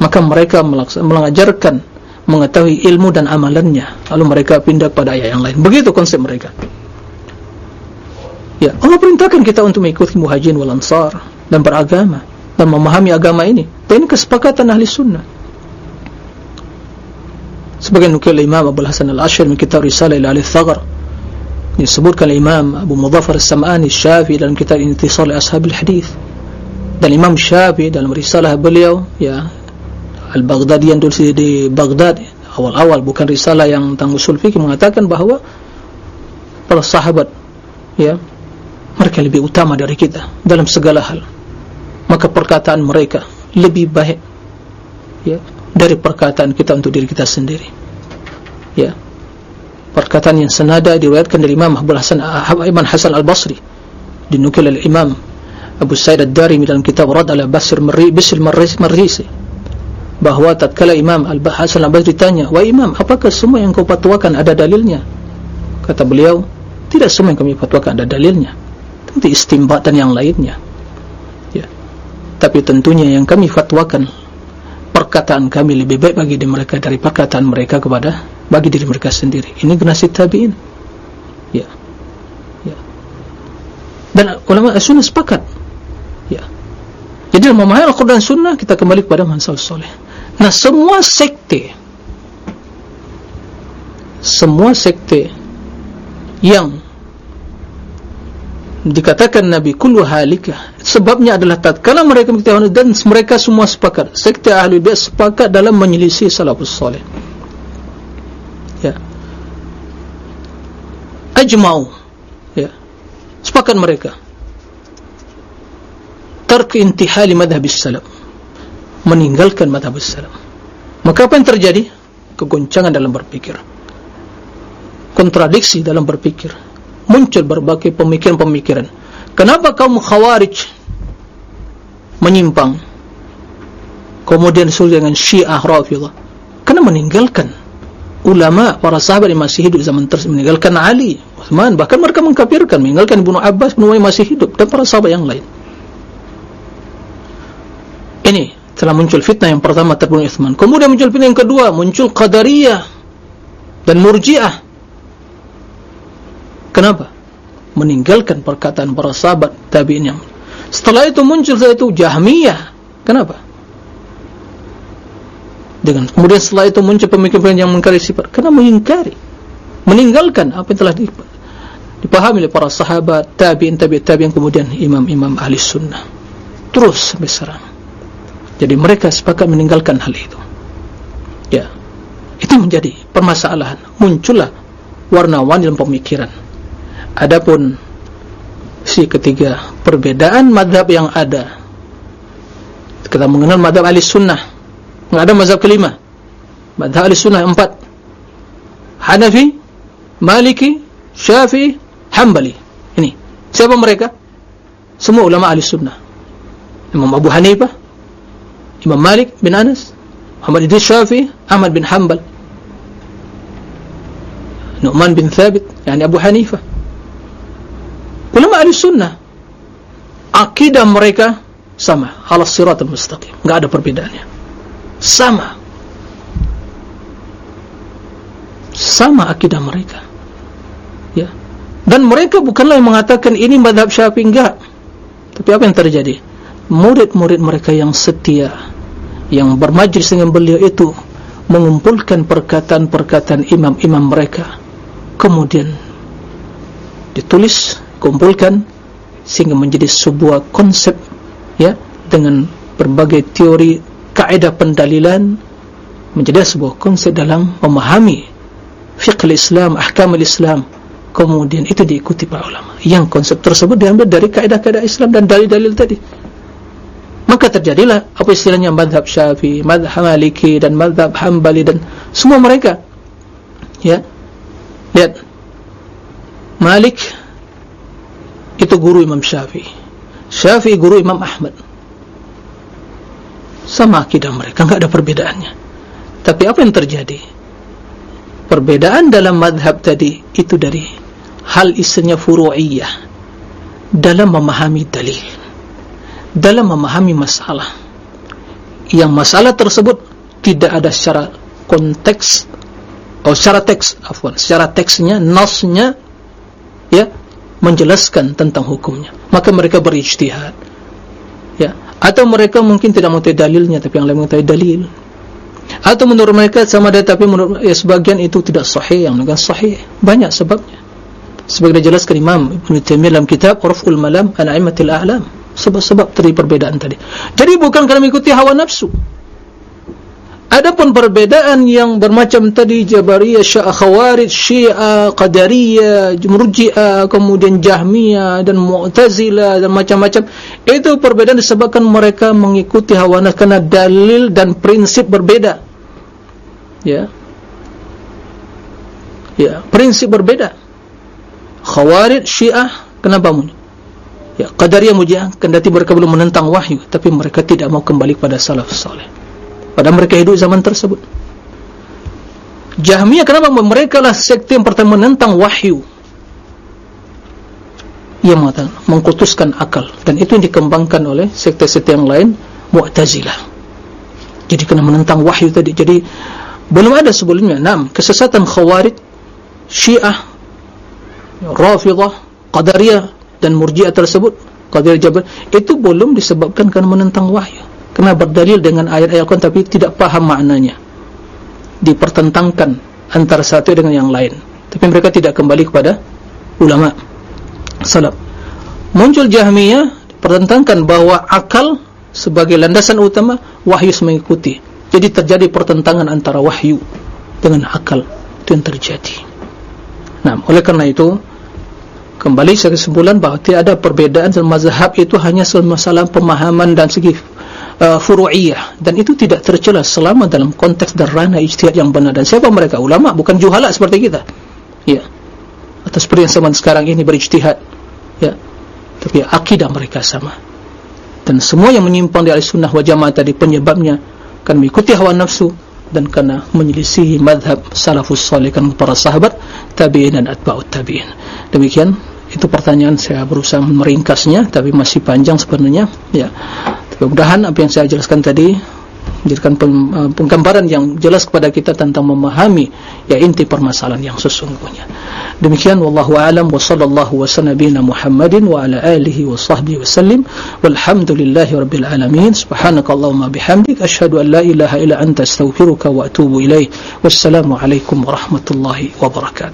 Maka mereka mengajarkan mengetahui ilmu dan amalannya. Lalu mereka pindah pada ayat yang lain. Begitu konsep mereka. Ya Allah perintahkan kita untuk mengikuti muhajirin wal ansar dan beragama dan memahami agama ini. Dan ini kesepakatan ahli sunnah sebagai nukil Imam Abu Hasan Al-Ashir min kitab Risalah ila Al-Thagar disebutkan Imam Abu Mudhafar As-Sam'ani Syafi dalam kitab Intisal Ashab Al-Hadith. Dan Imam Syafi dalam risalah beliau ya Al-Baghdadi yang dulu di Baghdad awal-awal bukan risalah yang tentang usul fikih mengatakan bahawa para sahabat ya mereka lebih utama dari kita dalam segala hal. Maka perkataan mereka lebih baik ya dari perkataan kita untuk diri kita sendiri. Ya. Perkataan yang senada diriwayatkan dari Imam Abu Hasan Ibn Hasan Al-Basri dinukil oleh Imam Abu Sa'id Ad-Darimi dalam kitab Rad al-Basir Marri Bisil Marrisi. Bahawa tatkala Imam Al-Hasan Al-Basri ditanya wa Imam apakah semua yang kau fatwakan ada dalilnya? Kata beliau tidak semua yang kami fatwakan ada dalilnya tentu istimbat dan yang lainnya. Ya. Tapi tentunya yang kami fatwakan perkataan kami lebih baik bagi diri mereka dari perkataan mereka kepada bagi diri mereka sendiri. Ini generasi tabi'in. Ya. Ya. Dan ulama sunnah sepakat. Ya. Jadi memahami Al-Quran Sunnah kita kembali kepada mansal soleh. Nah semua sekte semua sekte yang dikatakan Nabi kullu halika. Sebabnya adalah tatkala mereka mengetahui dan mereka semua sepakat sekte ahli bid'ah sepakat dalam menyelisih salafus saleh ya. Ajma'u. Ya. Sepakat mereka. Tark intihali madhab salaf. Meninggalkan madhab salaf. Maka apa yang terjadi? Kegoncangan dalam berpikir kontradiksi dalam berpikir muncul berbagai pemikiran-pemikiran. Kenapa kaum khawarij menyimpang? Kemudian sulit dengan syiah rafidah karena meninggalkan ulama para sahabat yang masih hidup zaman tersebut. Meninggalkan Ali, Uthman bahkan mereka mengkafirkan. Meninggalkan Ibnu Abbas Ibnu masih hidup. Dan para sahabat yang lain. Ini telah muncul fitnah yang pertama terbunuh Uthman. Kemudian muncul fitnah yang kedua muncul Qadariyah dan Murji'ah Kenapa? Meninggalkan perkataan para sahabat tabi'in yang setelah itu muncul setelah itu Jahmiyah. Kenapa? Dengan kemudian setelah itu muncul pemikiran yang mengkari sifat. Karena mengingkari. Meninggalkan apa yang telah dipahami oleh para sahabat, tabi'in, tabi'in, tabi'in, kemudian imam-imam ahli sunnah. Terus sampai sekarang. Jadi mereka sepakat meninggalkan hal itu. Ya. Itu menjadi permasalahan. Muncullah warna-warni dalam pemikiran. Adapun si ketiga perbedaan madhab yang ada. Kita mengenal madhab ahli sunnah. Tidak ada madhab kelima. Madhab ahli sunnah empat. Hanafi Maliki Syafi Hanbali ini. Siapa mereka? Semua ulama ahli sunnah. Imam Abu Hanifah Imam Malik bin Anas Muhammad Idris Syafi Ahmad bin Hanbal Nu'man bin Thabit yani Abu Hanifah ulama ahli sunnah akidah mereka sama. Ala siratul mustaqim. Enggak ada perbedaannya. Sama. Sama akidah mereka. Ya. Dan mereka bukanlah yang mengatakan ini madhab syafi'i enggak tapi apa yang terjadi? Murid-murid mereka yang setia yang bermajlis dengan beliau itu mengumpulkan perkataan-perkataan imam-imam mereka. Kemudian ditulis kumpulkan sehingga menjadi sebuah konsep ya dengan berbagai teori kaidah pendalilan menjadi sebuah konsep dalam memahami fiqh Islam, ahkam Islam kemudian itu diikuti para ulama. Yang konsep tersebut diambil dari kaidah-kaidah Islam dan dalil-dalil tadi. Maka terjadilah apa istilahnya madhab syafi'i, madhab maliki dan madhab hambali dan semua mereka. Ya. Lihat. Malik itu guru Imam Syafi'i. Syafi'i guru Imam Ahmad. Sama akidah mereka enggak ada perbedaannya. Tapi apa yang terjadi? Perbedaan dalam madhab tadi itu dari hal isinya furu'iyah. Dalam memahami dalil. Dalam memahami masalah. Yang masalah tersebut tidak ada secara konteks atau secara teks afwan secara teksnya nasnya ya menjelaskan tentang hukumnya. Maka mereka berijtihad. Ya. Atau mereka mungkin tidak mengetahui dalilnya tapi yang lain mengetahui dalil. Atau menurut mereka sama ada tapi menurut ya, sebagian itu tidak sahih yang bukan sahih. Banyak sebabnya. Sebagai dijelaskan Imam Ibn Taimiyah dalam kitab Raf'ul Malam an A'immatil A'lam. Sebab-sebab dari perbedaan tadi. Jadi bukan kerana mengikuti hawa nafsu Adapun perbedaan yang bermacam tadi Jabariyah, Syiah, Khawarij, Syiah, Qadariyah, Murji'ah, kemudian Jahmiyah dan Mu'tazilah dan macam-macam itu perbedaan disebabkan mereka mengikuti hawa nafsu karena dalil dan prinsip berbeda. Ya. Ya, prinsip berbeda. Khawarij, Syiah, kenapa mu? Ya, Qadariyah, Murji'ah kendati mereka belum menentang wahyu tapi mereka tidak mau kembali kepada salaf saleh pada mereka hidup zaman tersebut. Jahmiyah kenapa? Mereka lah sekte yang pertama menentang wahyu. Yang mengatakan mengkutuskan akal. Dan itu yang dikembangkan oleh sekte-sekte yang lain Mu'tazilah. Jadi kena menentang wahyu tadi. Jadi belum ada sebelumnya. Enam kesesatan khawarij syiah rafidah qadariyah dan murjiah tersebut qadariyah jabar itu belum disebabkan kerana menentang wahyu kena berdalil dengan ayat-ayat Al-Quran tapi tidak paham maknanya. Dipertentangkan antara satu dengan yang lain. Tapi mereka tidak kembali kepada ulama salaf. Muncul jahmiyah pertentangkan bahawa akal sebagai landasan utama wahyu mengikuti jadi terjadi pertentangan antara wahyu dengan akal. Itu yang terjadi. Nah oleh karena itu kembali sebagai kesimpulan bahawa tidak ada perbedaan dalam mazhab itu hanya masalah pemahaman dan segi uh, furu'iyah. Dan itu tidak tercela selama dalam konteks dan ranah ijtihad yang benar. Dan siapa mereka? Ulama bukan juhala seperti kita. Ya. Atas seperti yang zaman sekarang ini berijtihad. Ya. Tapi akidah mereka sama. Dan semua yang menyimpang di al-sunnah wa jamaah tadi penyebabnya kan mengikuti hawa nafsu dan karena menyelisihi madhab salafus salih kan para sahabat tabi'in dan atba'ut tabi'in. Demikian itu pertanyaan saya berusaha meringkasnya tapi masih panjang sebenarnya. Ya mudah-mudahan apa yang saya jelaskan tadi menjadikan uh, penggambaran yang jelas kepada kita tentang memahami ya inti permasalahan yang sesungguhnya. Demikian wallahu alam wa sallallahu wa sanabina muhammadin wa ala alihi wa sahbihi wa sallim. Walhamdulillahi rabbil alamin. Subhanakallahumma bihamdik. Ashadu an la ilaha illa anta astaghfiruka wa atubu ilaih wassalamu alaikum warahmatullahi wabarakatuh